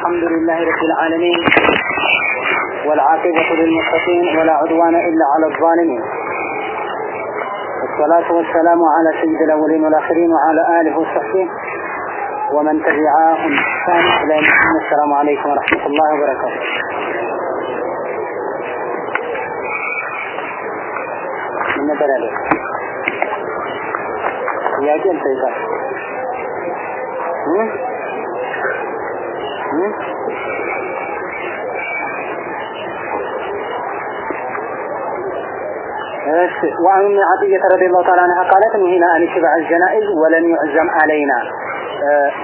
الحمد لله رب العالمين والعاقبة للمتقين ولا عدوان إلا على الظالمين والصلاة والسلام على سيد الأولين والآخرين وعلى آله وصحبه ومن تبعاهم بإحسان إلى يوم السلام عليكم ورحمة الله وبركاته. من بدل يا Hmm? وعن ام عطية رضي الله تعالى عنها قالت نهينا أن اتباع الجنائز ولم يعزم علينا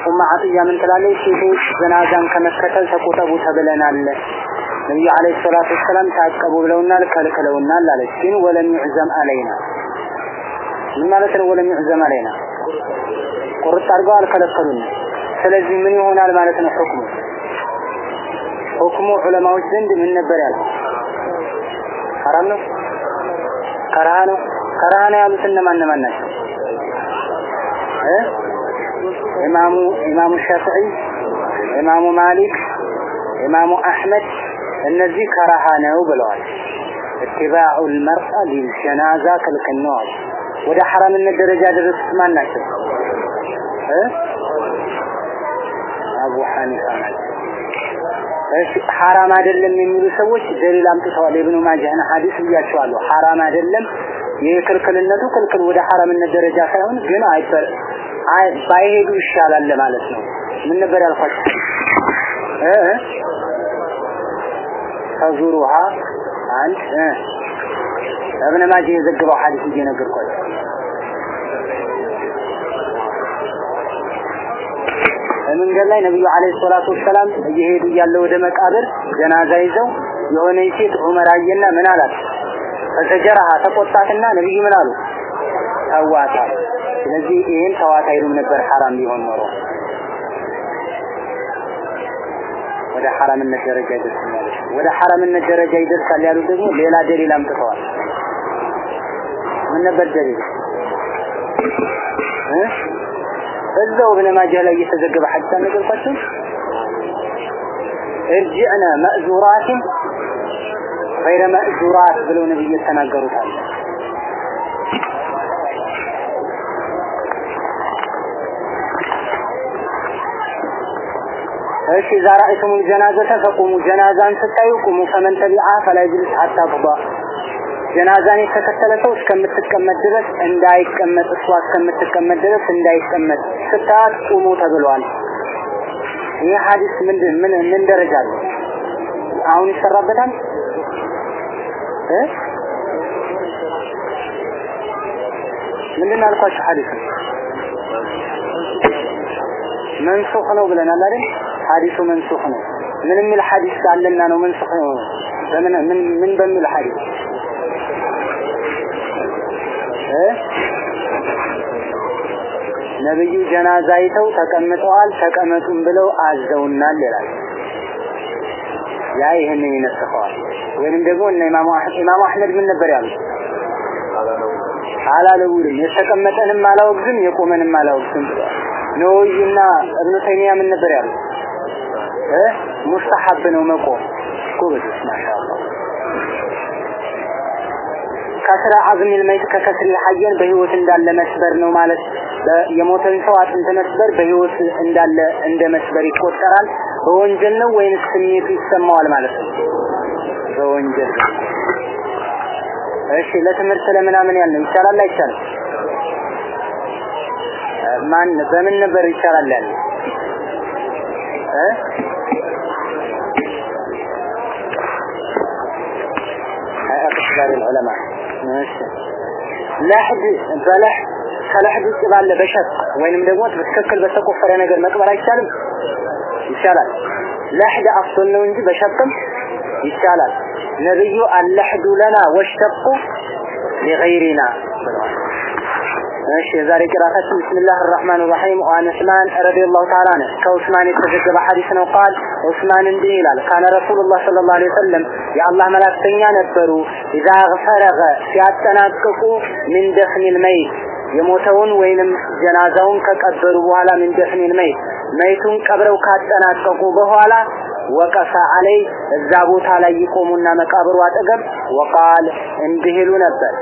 ኡማ አጥያ ምን ትላለች? ሴቶች ጀናዛን ከመከተል ተቆጠቡ ተብለናል። ነብዩ አለይሂ ሰላቱ ወሰላም ታቀቡ ብለውናል፣ ከልክለውናል አለች። ግን ወለም ይዕዘም አለይና ምን ማለት ነው? ወለም ይዕዘም አለይና ቁርጥ አድርገው አልከለከሉንም። ስለዚህ ምን ይሆናል ማለት ነው? ሁክሙ ሁክሙ ዑለማዎች ዘንድ ምን ነበር ያለው? ሐራም ነው፣ ከረሃ ነው። ከረሃ ነው ያሉት እነማን እነማን ናቸው? እ ኢማሙ ኢማሙ ሻፊዒ፣ ኢማሙ ማሊክ፣ ኢማሙ አሕመድ እነዚህ ከረሃ ነው ብለዋል። ኢትባዑ ልመርአ ሊልጀናዛ ክልክል ነው አሉ። ወደ ሐራምነት ደረጃ ደረሱት ማን ሐኒፋ ናቸው። እሺ ሐራም አይደለም የሚሉ ሰዎች ደሊል አምጥተዋል። ኢብኑ ማጃህን ሐዲስ ብያቸዋለሁ። ሐራም አይደለም ይህ ክልክልነቱ ክልክል ወደ ሐራምነት ደረጃ ሳይሆን ግን አይበር አይ ባይሄዱ ይሻላል ማለት ነው። ምን ነበር ያልኳችሁ? እ ተዙሩሃ አንድ እብነ ማጅ የዘገበው ሐዲስ እየነገርኳችሁ በመንገድ ላይ ነብዩ አለይሂ ሰላቱ ወሰላም እየሄዱ እያለ ወደ መቃብር ጀናዛ ይዘው የሆነ ሴት ዑመር አየና ምን አላት? ፈዘጀረሃ ተቆጣትና ነብዩ ምን አሉ? ተዋታ። ስለዚህ ይሄን ተዋት ነበር ሐራም ቢሆን ኖሮ ወደ ሐራምነት ደረጃ ይደርሳል። ወደ ሐራምነት ደረጃ ይደርሳል ያሉ ደግሞ ሌላ ደሊል አምጥተዋል። ምን ነበር ደሊል እዛው ኢብኑ ማጃህ ላይ የተዘገበ ሐዲስ ነገርኳችሁ። እርጅዕና መእዙራትን ገይረ መእዙራት ብለው ነብዩ የተናገሩት አለ። እሺ ኢዛ ረአይቱም ጀናዘተ ፈቁሙ ጀናዛን ስታዩ ቁሙ ፈመን ተቢዓ ፈላ ይጅልስ ሐታ ትባ ጀናዛን የተከተለ ሰው እስከምትቀመጥ ድረስ እንዳይቀመጥ እሷ እስከምትቀመጥ ድረስ እንዳይቀመጥ ስታያት ቁሙ ተብሏል። ይህ ሐዲስ ምንድን ምን ምን ደረጃ አለው? አሁን ይሰራበታል እ ምንድን ነው ያልኳችሁ ሐዲስ መንሱኽ ነው ብለናል አይደል? ሐዲሱ መንሱኽ ነው። ምን የሚል ሐዲስ አለና ነው መንሱኽ ነው? በምን ምን ምን በሚል ሐዲስ እ ነብዩ ጀናዛ አይተው ተቀምጠዋል፣ ተቀመጡም ብለው አዘውናል ይላል። ያ ይህንን ይነስፈዋል። ወይንም ደግሞ እነ ኢማሙ አህመድ ምን ነበር ያሉት? አላለውልም የተቀመጠንም አላወግዝም የቆመንም አላወግዝም ብለዋል። ነወይና እብኑ ተይሚያ ምን ነበር ያሉት? እ ሙስተሐብ ነው መቆም። ጎበዞች ማሻአላህ። ከስራ አዝሚል መይት ከከስሪ ሐየን በህይወት እንዳለ መስበር ነው ማለት የሞተን ሰው አጥንት መስበር በህይወት እንዳለ እንደ መስበር ይቆጠራል። በወንጀል ነው ወይንስ ስሜቱ ይሰማዋል ማለት ነው? በወንጀል ነው። እሺ ለትምህርት ለምናምን ያለ ይቻላል አይቻልም? ማን በምን ነበር ይቻላል ያለ እ ዛሬ ዑለማ እሺ ለሕድ በለሕድ ከለሕድ ውጭ ባለ በሸክ ወይንም ደግሞ በትክክል በተቆፈረ ነገር መቅበር አይቻልም? ይቻላል። ለሕድ አፍሶን ነው እንጂ በሸክም ይቻላል። ነብዩ አለሕዱ ለና ወሸቁ ሊገይሪና ብለዋል። እሺ የዛሬ ቅራአታችን ቢስሚላህ الرحمن الرحيم وعن عثمان رضي الله تعالى عنه ከዑስማን የተዘገበ ሐዲስ ነው ቃል ዑስማን እንዲህ ይላል ካነ ረሱሉላህ ሰለላሁ ዐለይሂ ወሰለም የአላህ መላእክተኛ ነበሩ ኢዛ ፈረገ ሲያጠናቅቁ ምን ደፍኒል መይት የሞተውን ወይንም ጀናዛውን ከቀበሩ በኋላ ምን ደፍኒል መይት መይቱን ቀብረው ካጠናቀቁ በኋላ ወቀፈ አለይ እዛ ቦታ ላይ ይቆሙና መቃብሩ አጠገብ ወቃል እንዲህ ይሉ ነበር።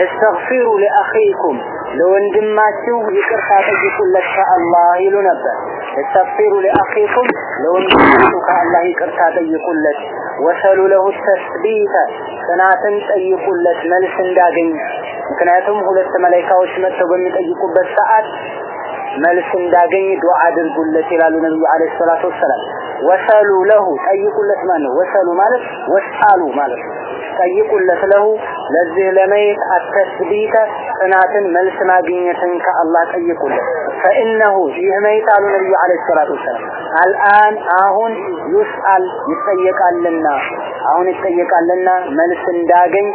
እስተግፊሩ ለአኺኩም ለወንድማችሁ ይቅርታ ጠይቁለት ከአላህ ይሉ ነበር። እስተግፊሩ ለአኺኩም ለወንድማችሁ ከአላህ ይቅርታ ጠይቁለት። ወሰሉ ለሁ ተስቢተ ጽናትን ጠይቁለት መልስ እንዳገኝ። ምክንያቱም ሁለት መላይካዎች መጥተው በሚጠይቁበት ሰዓት መልስ እንዳገኝ ዱዓ አድርጉለት ይላሉ ነብዩ አለይሂ ሰላቱ ወሰላም። ወሰሉ ለሁ ጠይቁለት ማለት ነው ወሰሉ ማለት ወስአሉ ማለት ነው ጠይቁለት ለሁ ለዚህ ለመይት አተስቢተ ጽናትን መልስ ማግኘትን ከአላህ ጠይቁለት ፈኢነሁ ይህ መይት አሉ ነብዩ አለይሂ ሰላቱ ወሰላም አልአን አሁን ዩስአል ይጠየቃልና አሁን ይጠየቃልና መልስ እንዳገኝ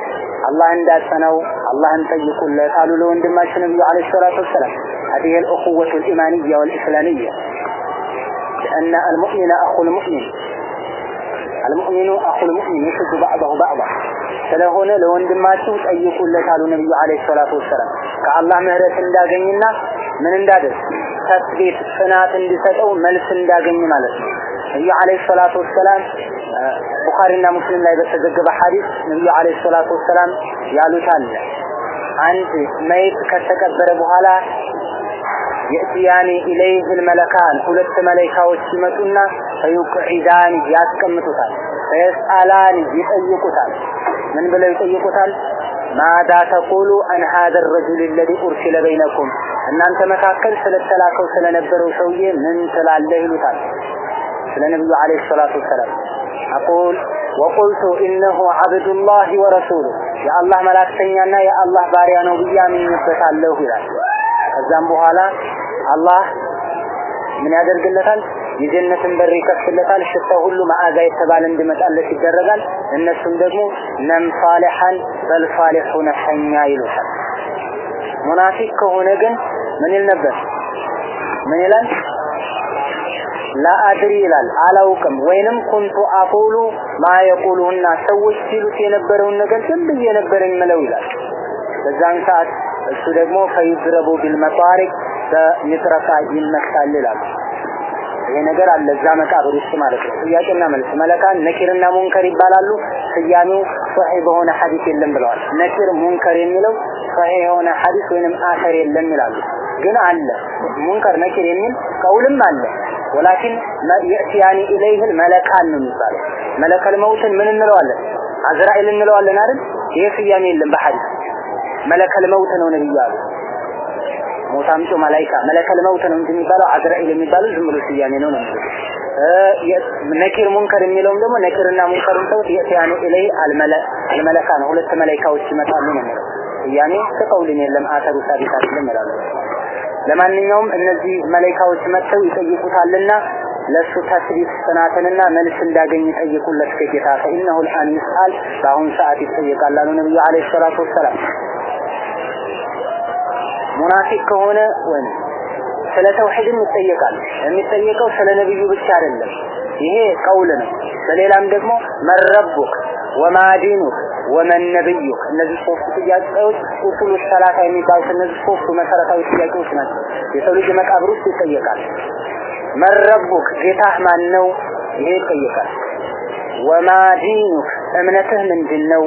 አላህ እንዳጸነው አላህን ጠይቁለት አሉ ለወንድማችን ነብዩ አለይሂ ሰላቱ ወሰላም هذه الأخوة الإيمانية والإسلامية لأن المؤمن أخو المؤمن አልሙእሚኑ አኹል ሙእሚን ይሽዱ ባዕዳሁ ባዕዳ ስለሆነ ለወንድማችሁ ጠይቁለት አሉ ነብዩ አለይሂ ሰላቱ ወሰለም። ከአላህ ምህረት እንዳገኝና ምን እንዳደርግ ተስቤት ጽናት እንዲሰጠው መልስ እንዳገኝ ማለት ነው። ነብዩ አለይሂ ሰላቱ ወሰላም ቡኻሪና ሙስሊም ላይ በተዘገበ ሐዲስ ነብዩ አለይሂ ሰላቱ ወሰላም ያሉት አለ አንድ መይት ከተቀበረ በኋላ የእትያኒ ኢለይህ መለካን ሁለት መላይካዎች ሲመጡና ፈዩቅዒዳን ያስቀምጡታል። ፈየስአላን ይጠይቁታል። ምን ብለው ይጠይቁታል? ማዳ ተቁሉ አን ሀደ ረጁል ለዚ ኡርሲለ በይነኩም። እናንተ መካከል ስለተላከው ስለነበረው ሰውዬ ምን ትላለህ ይሉታል። ስለ ነቢዩ አለይሂ ሰላቱ ወሰላም አቁል ወቁልቱ ኢነሁ አብዱላህ ወረሱሉ የአላህ መላክተኛና የአላህ ባሪያ ነው ብዬ አምኜበታለሁ ይላል ከዛም በኋላ አላህ ምን ያደርግለታል? የጀነትን በር ይከፍትለታል። ሽታው ሁሉ መዓዛ የተባለ እንዲመጣለት ይደረጋል። እነሱም ደግሞ ነም ሳሊሐን በል ሳሊሑነ ተኛ ይሉታል። ሙናፊቅ ከሆነ ግን ምን ይል ነበር? ምን ይላል? ላአድሪ ይላል። አላውቅም። ወይንም ኩንቱ አቁሉ ማ የቁሉና ሰዎች ሲሉት የነበረውን ነገር ዝም ብዬ ነበር የምለው ይላል። በዛን ሰዓት እሱ ደግሞ ፈይድረቡ ቢልመጣሪቅ በሚጥረቃ ይመታል ይላል። ይሄ ነገር አለ እዛ መቃብር ውስጥ ማለት ነው። ጥያቄና መልስ። መለካን ነኪርና ሙንከር ይባላሉ። ስያሜው ሶሒህ በሆነ ሐዲስ የለም ብለዋል። ነኪር ሙንከር የሚለው ሶሒህ የሆነ ሐዲስ ወይንም አሰር የለም ይላሉ። ግን አለ። ሙንከር ነኪር የሚል ቀውልም አለ። ولكن يأتيان إليه الملكان ነው የሚባለው። ملك الموت ን ምን እንለዋለን? አዝራኤል እንለዋለን አይደል? ይሄ ስያሜ የለም በሐዲስ ملك الموت ነው ነብዩ አሉ። ሞት አምጪ መላይካ ملك الموت ነው እንጂ አዝራኤል የሚባለው ዝም ብሎ ስያሜ ነው ነው ነኪር ሙንከር የሚለውም ደግሞ ነኪርና ሙንከርን ሰውት የእቲያኑ ኢለይ አልመለካ ነው። ሁለት መላይካዎች ይመጣሉ ነው የሚለው ስያሜ ከቀውልን የለም አተሩ ሳቢት አይደለም ይላሉ። ለማንኛውም እነዚህ መላይካዎች መጥተው ይጠይቁታልና ለሱ ተስሪት ጽናትንና መልስ እንዳገኝ ጠይቁለት ከጌታ ፈኢነሁ ልአን ይስአል በአሁኑ ሰዓት ይጠየቃል አሉ ነቢዩ አለይሂ ሰላቱ ወሰላም። ሙናፊቅ ከሆነ ወይም ስለ ተውሂድም ይጠየቃል። የሚጠየቀው ስለ ነብዩ ብቻ አይደለም። ይሄ ቀውል ነው። በሌላም ደግሞ من ربك وما دينك ومن نبيك እነዚህ ሶስት ጥያቄዎች أصول الثلاثة የሚባሉት እነዚህ ሶስቱ መሰረታዊ ጥያቄዎች ናቸው። የሰው ልጅ መቃብር ውስጥ ይጠየቃል። من ربك ጌታህ ማን ነው ይሄ ይጠየቃል። وما دينك እምነትህ ምንድነው?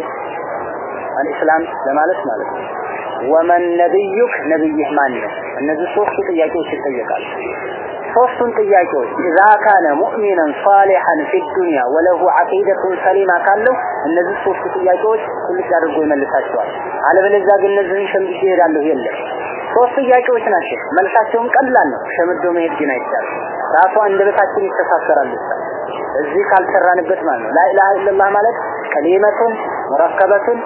الإسلام ለማለት ማለት ነው ወመን ነብዩክ ነብይህ ማን ነው? እነዚህ ሶስቱ ጥያቄዎች ይጠየቃሉ። ሶስቱን ጥያቄዎች ኢዛ ካነ ሙእሚናን ሳሊሐን ፊ ዱንያ ወለሁ ዐቂደቱን ሰሊማ ካለው እነዚህ ሶስቱ ጥያቄዎች ሁልጭ አድርጎ ይመልሳቸዋል። አለበለዚያ ግን እነዚህን ሸምድጄ እሄዳለሁ የለም። ሶስት ጥያቄዎች ናቸው። መልሳቸውም ቀላል ነው። ሸምዶ መሄድ ግን አይቻልም። ራሱ አንደበታችን ይተሳሰራል እዚህ ካልሰራንበት ማለት ነው። ላኢላሃ ኢላላህ ማለት ከሊመቱን ሙረከበቱን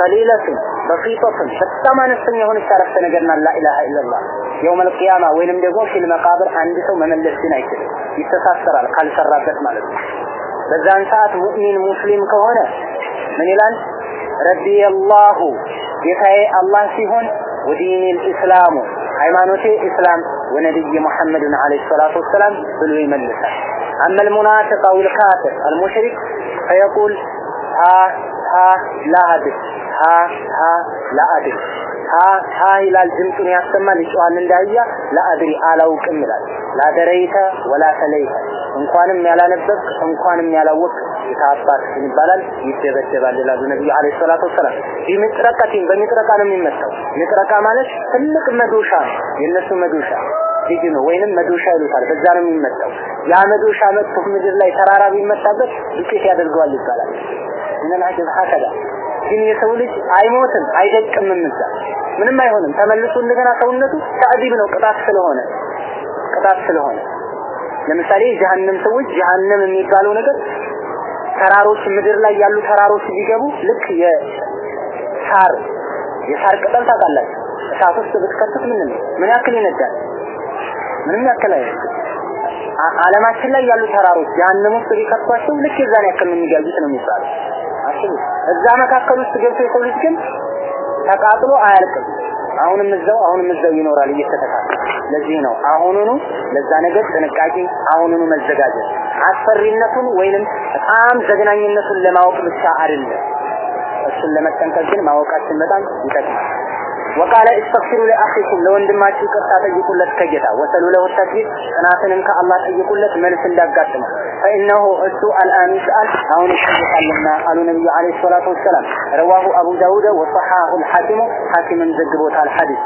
ቀሊለቱን በሲጠቱን በጣም አነስተኛ የሆነች አረፍተ ነገር ናት ላኢላሃ ኢላላህ የውም አልቂያማ ወይንም ደግሞ ፊል መቃብር አንድ ሰው መመለስ ግን አይችልም ይተሳሰራል ካልሰራበት ማለት ነው በዛን ሰዓት ሙእሚን ሙስሊም ከሆነ ምን ይላል ረቢ አላሁ ጌታዬ አላህ ሲሆን ودين الإسلام ሃይማኖቴ ኢስላም ወነብይ ሙሐመድን አለይሂ ሰላቱ ወሰላም ብሎ ይመልሳል أما المنافق أو الكافر المشرك فيقول ها ها لا أدري ታ ታ ለአድሪ ታ ታ ይላል ድምፁን ያሰማል ይጮሃል እንዳያ ለአድሪ አላውቅም ይላል። ላደረይተ ወላ ተለይተ እንኳንም ያላነበብክ እንኳንም ያላወቅ የታባት ይባላል። ይደበደባል ይላሉ ነብዩ አለይሂ ሰላቱ ወሰለም ቢምጥረቀቲን በሚጥረቃ ነው የሚመጣው። ምጥረቃ ማለት ትልቅ መዶሻ ነው። የነሱ መዶሻ ልጅ ነው ወይንም መዶሻ ይሉታል። በዛ ነው የሚመጣው። ያ መዶሻ መጥቶ ምድር ላይ ተራራ ቢመጣበት ዱቄት ያደርገዋል ይባላል። ምን አጀብ ሀከዳ ግን የሰው ልጅ አይሞትም አይደቅምም እዛ ምንም አይሆንም። ተመልሶ እንደገና ሰውነቱ ተዕዚብ ነው ቅጣት ስለሆነ ቅጣት ስለሆነ። ለምሳሌ ጀሃነም ሰዎች ጀሃነም የሚባለው ነገር ተራሮች ምድር ላይ ያሉ ተራሮች ቢገቡ ልክ የሳር የሳር ቅጠል ታውቃላችሁ? እሳት ውስጥ ብትከቱት ምን ምን ያክል ይነዳል? ምንም ያክል አይደለም ዓለማችን ላይ ያሉ ተራሮች ጀሃነም ውስጥ ቢከቷቸው ልክ የዛን ያክል የሚጋዩት ነው የሚባለው አስቡ። እዛ መካከል ውስጥ ገብቶ ግን ተቃጥሎ አያልቅም። አሁንም እዛው አሁንም እዛው ይኖራል እየተተካከለ። ለዚህ ነው አሁኑኑ ለዛ ነገር ጥንቃቄ አሁኑኑ መዘጋጀት። አስፈሪነቱን ወይንም በጣም ዘግናኝነቱን ለማወቅ ብቻ አይደለም እሱን ለመጠንቀቅ ግን ማወቃችን በጣም ይጠቅማል وقال استغفروا لأخيكم لو عندما تشيك ستجيكم لك جدا وسألوا له التجيب سناثن انك الله تجيكم لك ملس لك قاتمه فإنه أسوء الآن يسأل هون الشيخ اللهم قال النبي عليه الصلاة والسلام. رواه أبو داود وصحاه الحاكم حاكم زجبوت الحديث.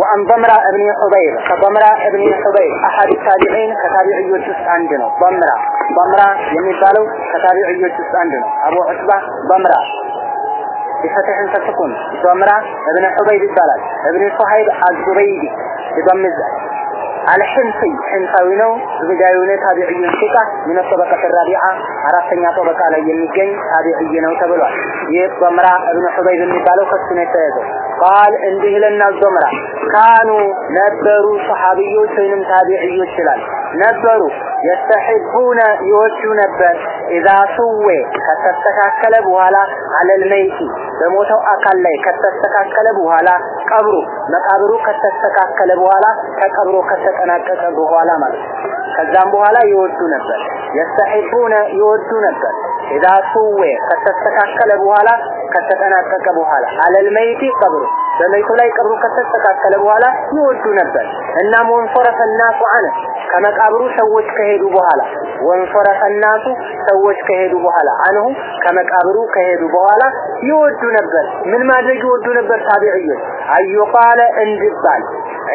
وعن ضمرة ابن حبيب فضمرة ابن حبيب. أحد التابعين كتابعي وشس عندنا. ضمرة ضمرة يعني يمثاله كتابعي يوسف عندنا. أبو عصبة ضمرة. بفتح فسكون زمرة ابن عبيد البلد ابن صهيب الزبيدي بضم على حنفي حنفوينو بجايوني تابعيون سكة من الطبقة الرابعة عرفتني طبقة على يمكين تابعيينو تبلوع يب زمرة ابن عبيد المبالو خسنة سيدو قال انده لنا الزمرة كانوا نبروا صحابيو سينم تابعيو سلال نبروا يستحبون يوشو نبر. إذا سوى فتستكى كلبوها على الميت. በሞተው አካል ላይ ከተስተካከለ በኋላ ቀብሩ መቃብሩ ከተስተካከለ በኋላ ከቀብሩ ከተጠናቀቀ በኋላ ማለት ከዛም በኋላ ይወዱ ነበር يستحبون ይወዱ ነበር إذا سوى ከተስተካከለ በኋላ ከተጠናቀቀ በኋላ አለል መይቲ ቀብሩ በመይቱ ላይ ቀብሩ ከተስተካከለ በኋላ ይወዱ ነበር እና ወንፈረፈ الناس عنه ከመቃብሩ ሰዎች ከሄዱ በኋላ ወንፈረፈ الناس ሰዎች ከሄዱ በኋላ አንሁ ከመቃብሩ ከሄዱ በኋላ ይወዱ ነበር ምን ማድረግ ይወዱ ነበር ታቢዕዮች አዩቃለ እንድባል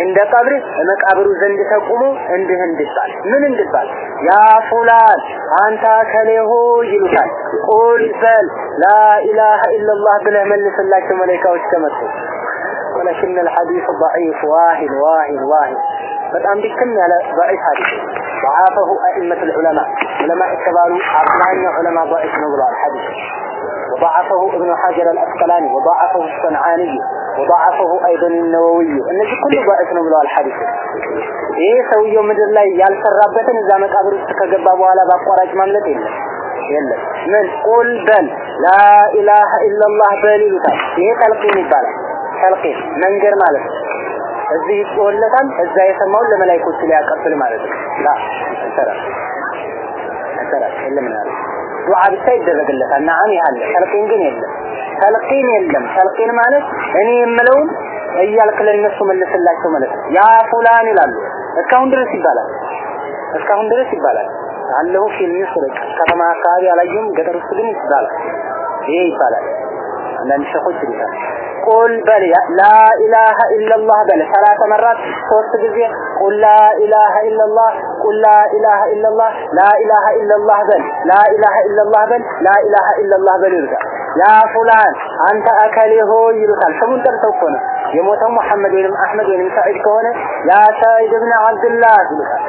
እንደ ቀብር መቃብሩ ዘንድ ተቁሞ እንድህ እንድባል ምን እንድባል ያ ፉላን አንተ ከሌሆ ይሉታል ቁል በል ላ ኢላሃ ኢላላህ ብለህ መልስላቸው መላኢካዎች ከመጡ ولكن الحديث ضعيف واهن واهن واهن በጣም ድክም ያለ ضعيف ሐዲስ ضعافه أئمة العلماء. علماء التبالي عقلان علماء ضائف نظر الحديث. وضعفه ابن حجر الأسقلاني وضعفه الصنعاني وضعفه أيضا النووي. النجي كله ضعيف نظر الحديث. إيه سويه مدر لا يالسرابة نزامة أبر استكجباب ولا بقراج مملة إلا. يلا. من قل بل لا إله إلا الله بل إيه تلقين بل تلقين. منجر مالك እዚህ ይጮህለታል እዛ የሰማውን ለመላእክቶቹ ሊያቀብል ማለት ነው። ላ ዱዓ ብቻ ይደረግለታል። ነዓም ያለ ተልቂን ግን የለም። ተልቂን የለም። ተልቂን ማለት እኔ የምለውን እያልክ ለነሱ መልስላቸው ማለት ያ ፉላን ይላሉ። እስካሁን ድረስ ይባላል። እስካሁን ድረስ ይባላል። አለሁ ፊልም ምስር ከተማ አካባቢ አላየሁም። ገጠር ውስጥ ግን ይባላል። ይሄ ይባላል። አንዳንድ ሸኾች ይሉታል ቁል በል ላ ኢላሃ ኢላላህ በል ሰላተ መራት ሶስት ጊዜ ቁል ላ ኢላሃ ኢላላህ ቁል ላ ኢላሃ ኢላላህ ላ ኢላሃ ኢላላህ በል ላ ኢላሃ ኢላላህ በል ላ ኢላሃ ኢላላህ በል ይሉታል ያ ፉላን አንተ አከሌ ሆይ ይሉታል ስሙን ጠርተው እኮ ነው የሞተው መሐመድ ወይንም አህመድ ወይንም ሰዒድ ከሆነ ያ ሰዒድ ብን አብድላህ ይሉታል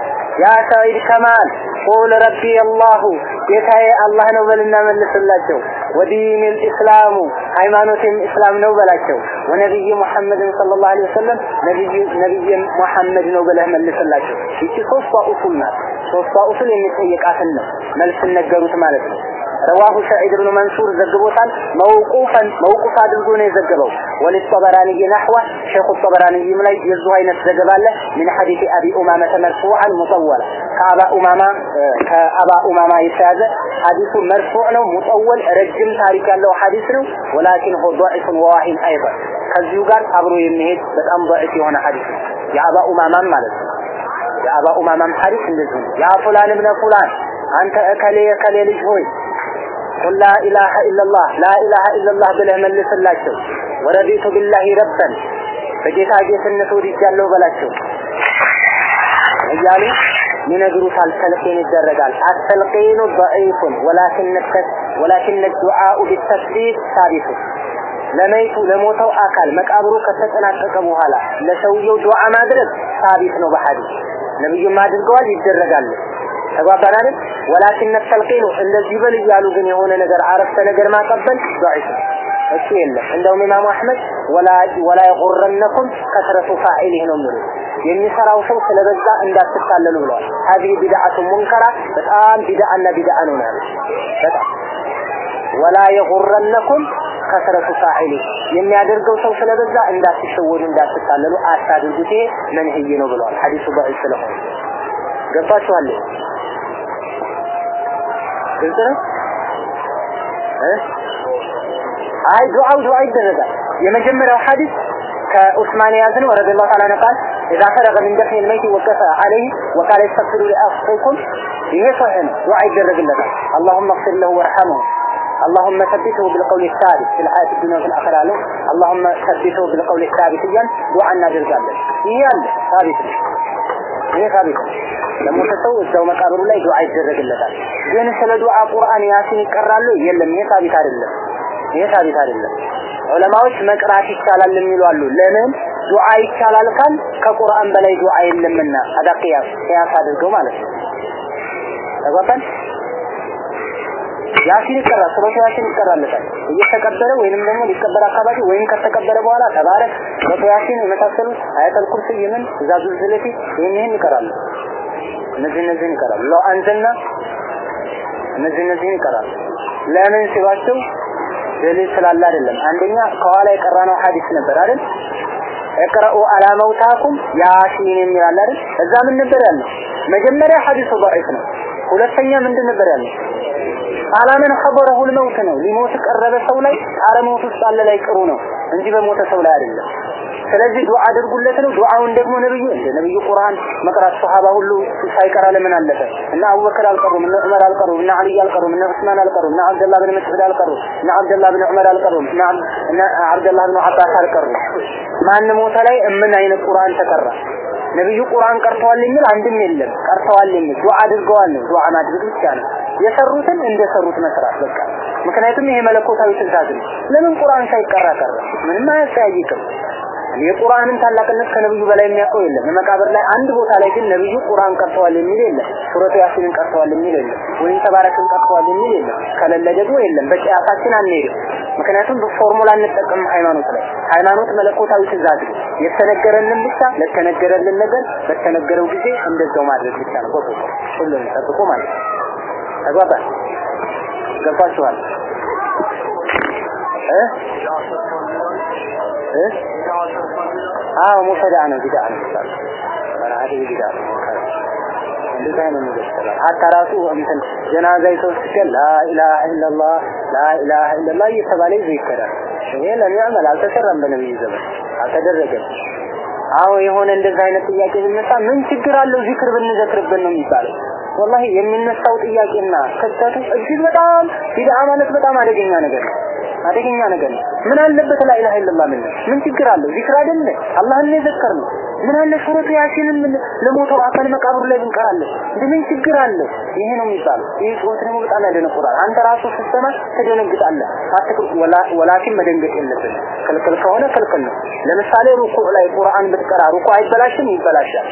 ያ ሰዒድ ከማል ቁል ረቢ አላሁ ጌታዬ አላህ ነው በልና መልስላቸው ወዲን ልእስላሙ ሃይማኖቴም እስላም ነው በላቸው ወነቢይ ሙሐመድን ሰለላሁ ዐለይሂ ወሰለም ነቢይ ሙሐመድ ነው ብለህ መልስላቸው ይቺ ሶስቷ ኡሱል ናት ሶስቷ ኡሱል የሚጠየቃትን ነው መልስ ነገሩት ማለት ነው رواه سعيد بن منصور ዘግቦታል موقوفا موقوف አድርጎ ነው የዘገበው وللطبراني نحوه شيخ الطبراني ላይ የዚሁ አይነት ዘገባ አለ من حديث ابي امامه مرفوعا مطولا ከአባ ኡማማ ከአባ ኡማማ የተያዘ ሐዲሱ መርፉዕ ነው ሙጠወል ረጅም ታሪክ ያለው ሐዲስ ነው ولكن هو ضعيف وواهن ايضا ከዚሁ ጋር አብሮ የሚሄድ በጣም ضعيف የሆነ ሐዲስ ነው የአባ ኡማማም ማለት ነው የአባ ኡማማም ሐዲስ እንደዚህ ነው ያ ፉላን እብነ ፉላን አንተ እከሌ እከሌ ልጅ ሆይ ቁል ላ ኢላሃ ኢላላህ ላ ኢላሃ ኢላላህ ብለህ መልስላቸው ወረዲቱ ቢላሂ ረበን በጌታ ጌትነት ወድጃለሁ በላቸው እያሉ ይነግሩታል ተልቂን ይደረጋል። አተልቂኑ ضعيف ولكن ولكن الدعاء بالتثبيت ثابت ለመይቱ ለሞተው አካል መቃብሩ ከተጠናቀቀ በኋላ ለሰውየው ዱዓ ማድረግ ሳቢት ነው በሐዲስ። ነብዩም አድርገዋል ይደረጋል። ተጓባን አይደል? ወላኪን ተልቂኑ እንደዚህ በል እያሉ ግን የሆነ ነገር አረፍተ ነገር ማቀበል ضعيف እሱ የለም። እንደውም ኢማሙ አህመድ ወላ ወላ ይغرنكم كثرة فاعله ነው የሚሉት። የሚሰራው ሰው ስለበዛ እንዳትታለሉ ብለዋል። ሀዚህ ቢድዓቱ ሙንከራ በጣም ቢድዓና ቢድዓ ነው ያሉት። በጣም ወላ የጉረነኩም ከስረቱ ሳሒሊ የሚያደርገው ሰው ስለበዛ እንዳትሸወዱ እንዳትታለሉ አታድርጉት። ይሄ መንህይ ነው ብለዋል። ሐዲሱ በዒፍ ስለሆነ ገባችኋል? ግልጽ ነው። አይ ዱዓው ዱዓ ይደረጋል። የመጀመሪያው ሐዲስ ከኡስማን ያዝን ረዲየላሁ ተዓላ ነቃል قال اذا فرغ من دفن الميت وكفى عليه وقال استغفروا لاخوكم ይሄ ሶሒህ ነው ዱዓ ይደረግለታል اللهم اغفر له وارحمه اللهم ثبته بالقول الثابت في الحياة الدنيا وفي الآخرة له اللهم ثبته بالقول الثابت እያን ዱዓ እናደርጋለን ይሄ አለ ثابت ይሄ ثابت ለሞተ ሰው እዛው መቃብሩ ላይ ዱዓ ይደረግለታል ግን ስለ ዱዓ ቁርአን ያሲን ይቀራሉ የለም ይሄ ثابت አይደለም ይሄ ثابت አይደለም ዑለማዎች መቅራት ይቻላል የሚሉ አሉ ለምን ዱዓ ይቻላል ካል ከቁርአን በላይ ዱዓ የለምና። አዳ ቂያስ ቂያስ አድርገው ማለት ነው። ያሲን ይቀራል ሱረቱ ያሲን ይቀራለታል። እየተቀበረ ወይንም ደግሞ ሊቀበረ አካባቢ ወይም ከተቀበረ በኋላ ተባረክ ሱረቱ ያሲን የመሳሰሉት አያተል ኩርሲ የምን ዛዙ ዝለቲ ይህን ይህን ይቀራሉ። እነዚህ እነዚህን ይቀራሉ። ለው አንዘልና እነዚህ እነዚህን ይቀራሉ። ለምን ሲባቸው ደሊል ስላለ አይደለም። አንደኛ ከኋላ የቀራነው ሐዲስ ነበር አይደል እቅረኡ አላ መውታኩም ያሲን የሚል አለ አይደል እዛ ምን ነበር ያለው መጀመሪያ ሐዲሱ ضعيف ነው ሁለተኛ ምንድን ነበር ያለው አላመን ኸበረሁ ልመውት ነው ሊሞት ቀረበ ሰው ላይ ጣረ ሞት ውስጥ አለ ላይ ቅሩ ነው እንጂ በሞተ ሰው ላይ አይደለም ስለዚህ ዱዓ አድርጉለት ነው። ዱዓውን ደግሞ ነብዩ እንደ ነብዩ ቁርአን መቅራት ሱሐባ ሁሉ ሳይቀራ ለምን አለፈ። እና አቡበከር አልቀሩም እና ዑመር አልቀሩም እና አልይ አልቀሩም እና ዑስማን አልቀሩም እና አብደላህ ብን መስዑድ አልቀሩም እና አብደላህ ብን ዑመር አልቀሩም እና አብደላህ ብን አባስ አልቀሩም። ማን ሞተ ላይ ምን አይነት ቁርአን ተቀራ? ነብዩ ቁርአን ቀርተዋል የሚል አንድም የለም። ቀርተዋል የሚል ዱዓ አድርገዋል ነው። ዱዓ ማድረግ ብቻ ነው። የሰሩትን እንደሰሩት መስራት በቃ። ምክንያቱም ይሄ መለኮታዊ ትእዛዝ ነው። ለምን ቁርአን ሳይቀራ ቀረ? ምንም አያስጠያይቅም የቁርአንን ታላቅነት ከነብዩ በላይ የሚያውቀው የለም። በመቃብር ላይ አንድ ቦታ ላይ ግን ነብዩ ቁርአን ቀርተዋል የሚል የለም። ሱረቱ ያሲንን ቀርተዋል የሚል የለም። ወይም ተባረክን ቀርተዋል የሚል የለም። ከሌለ ደግሞ የለም በቂያሳችን አንሄድም። ምክንያቱም በፎርሙላ እንጠቀም ሃይማኖት ላይ። ሃይማኖት መለኮታዊ ትእዛዝ የተነገረልን ብቻ ለተነገረልን ነገር በተነገረው ጊዜ እንደዛው ማድረግ ብቻ ነው። ቆጦ ሁሉም ጠብቆ ማለት ነው። ተግባባን ገባችኋል እ? እ አዎ ሙፈዳ ነው ቢዳ ነው ይባላል በራዲ ቢዳ ነው እንደዛ ነው የሚገርሰላ ሀታ ራሱ አልተደረገም። አዎ የሆነ እንደዛ አይነት ጥያቄ ምን ችግር አለው ዚክር ብንዘክርበት ነው የሚባለው? የሚነሳው ጥያቄና ክስተቱ እጅግ በጣም ቢድዓ ማለት በጣም አደገኛ ነገር ነው አደገኛ ነገር ነው። ምን አለበት? ላ ኢላሃ ኢላላህ ምን? ምን ችግር አለው? ዚክር አይደለ አላህን የዘከር ነው ምን አለ? ሱረቱ ያሲንን ምን? ለሞተው አካል መቃብሩ ላይ ብንቀራለን እንደ ምን ችግር አለ? ይሄ ነው የሚባለው። ይሄ ጽሁፍ ደግሞ በጣም ያደነቁራል አንተ ራሱ ስትሰማ ትደነግጣለህ። አትክር ወላኪን መደንገጥ የለብን ክልክል ከሆነ ክልክል ነው። ለምሳሌ ሩኩዕ ላይ ቁርአን ብትቀራ ሩኩዕ አይበላሽም? ይበላሻል።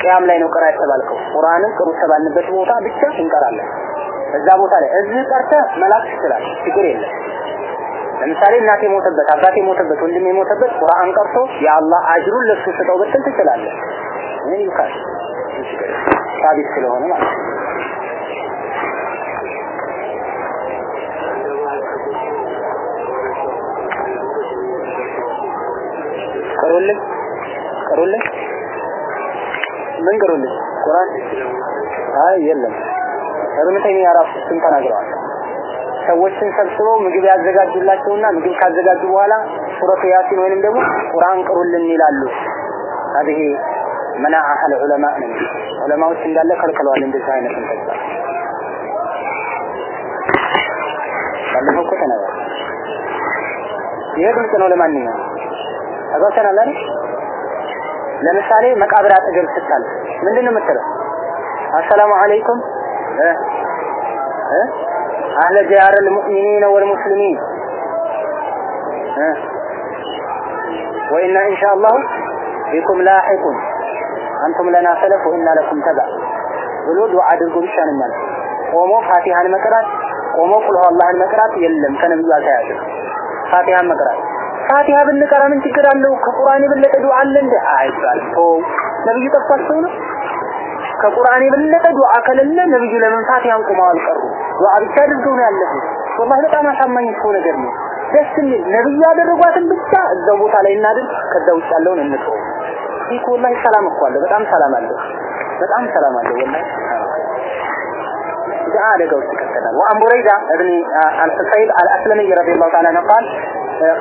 ቅያም ላይ ነው ቀራ የተባልከው። ቁርአንን ቅሩ ተባልንበት ቦታ ብቻ እንቀራለን። እዛ ቦታ ላይ እዚህ ቀርተህ መላክ ትችላል ችግር የለም ለምሳሌ እናቴ ሞተበት አባቴ ሞተበት ወንድሜ ሞተበት ቁርአን ቀርቶ የአላህ አጅሩን ለሱ ስጠው ብትል ትችላለህ። ምን ይልካል። ሳቢት ስለሆነ ማለት ነው። ቀሩልኝ ቀሩልኝ ምን ቀሩልኝ ቁርአን? አይ የለም። እብነ ተይሚያ ራሱ እሱን ተናግረዋል ሰዎችን ሰብስበው ምግብ ያዘጋጁላቸውና ምግብ ካዘጋጁ በኋላ ሱረቱ ያሲን ወይንም ደግሞ ቁርአን ቅሩልን ይላሉ هذه منعها العلماء ነው ዑለማዎች እንዳለ ከልክለዋል እንደዚህ አይነት ተግባር ባለፈው እኮ ተነጋግረን ይሄ ግልጽ ነው ለማንኛውም ተጓተናል አይደል ለምሳሌ መቃብር አጠገብ ስታል ምንድን ነው የምትለው አሰላሙ አለይኩም እ እ አህለ ዲያር المؤمنين والمسلمين እ وإنا إن شاء الله بكم لاحقون أنتم لنا سلف وإنا لكم تبع ብሎ ዱዓ አድርጎ ብቻ ነው ማለት ቆሞ ፋቲሃን መቅራት ቆሞ ቁል አላህን መቅራት የለም ከነብዩ አልተያዘ ፋቲሃን መቅራት ፋቲሃ ብንቀራ ምን ችግር አለው ከቁርአን የበለጠ ዱዓ አለ እንዴ አይባልም ተው ነብዩ ጠፋቸው ነው ከቁርአን የበለጠ ዱዓ ከሌለ ነብዩ ለምን ፋቲሃን ቆመው አልቀሩ አብቻ አድርገው ነው ያለፉት። ወላሂ በጣም አሳማኝ ነገር ነው። ደስ የሚል ነብዩ ያደረጓትን ብቻ እዛው ቦታ ላይ እናድርግ፣ ከዛ ውጭ ያለውን እንተው። ይህ ወላሂ ሰላም እኮ አለው። በጣም ሰላም አለው። በጣም ሰላም አለው ወላሂ ዱዓ አደጋው ይከተላል። ወአን ቡረይዳ እብኒ አልሑሰይብ አልአስለሚ ረዲየላሁ ተዓላ ነው ቃል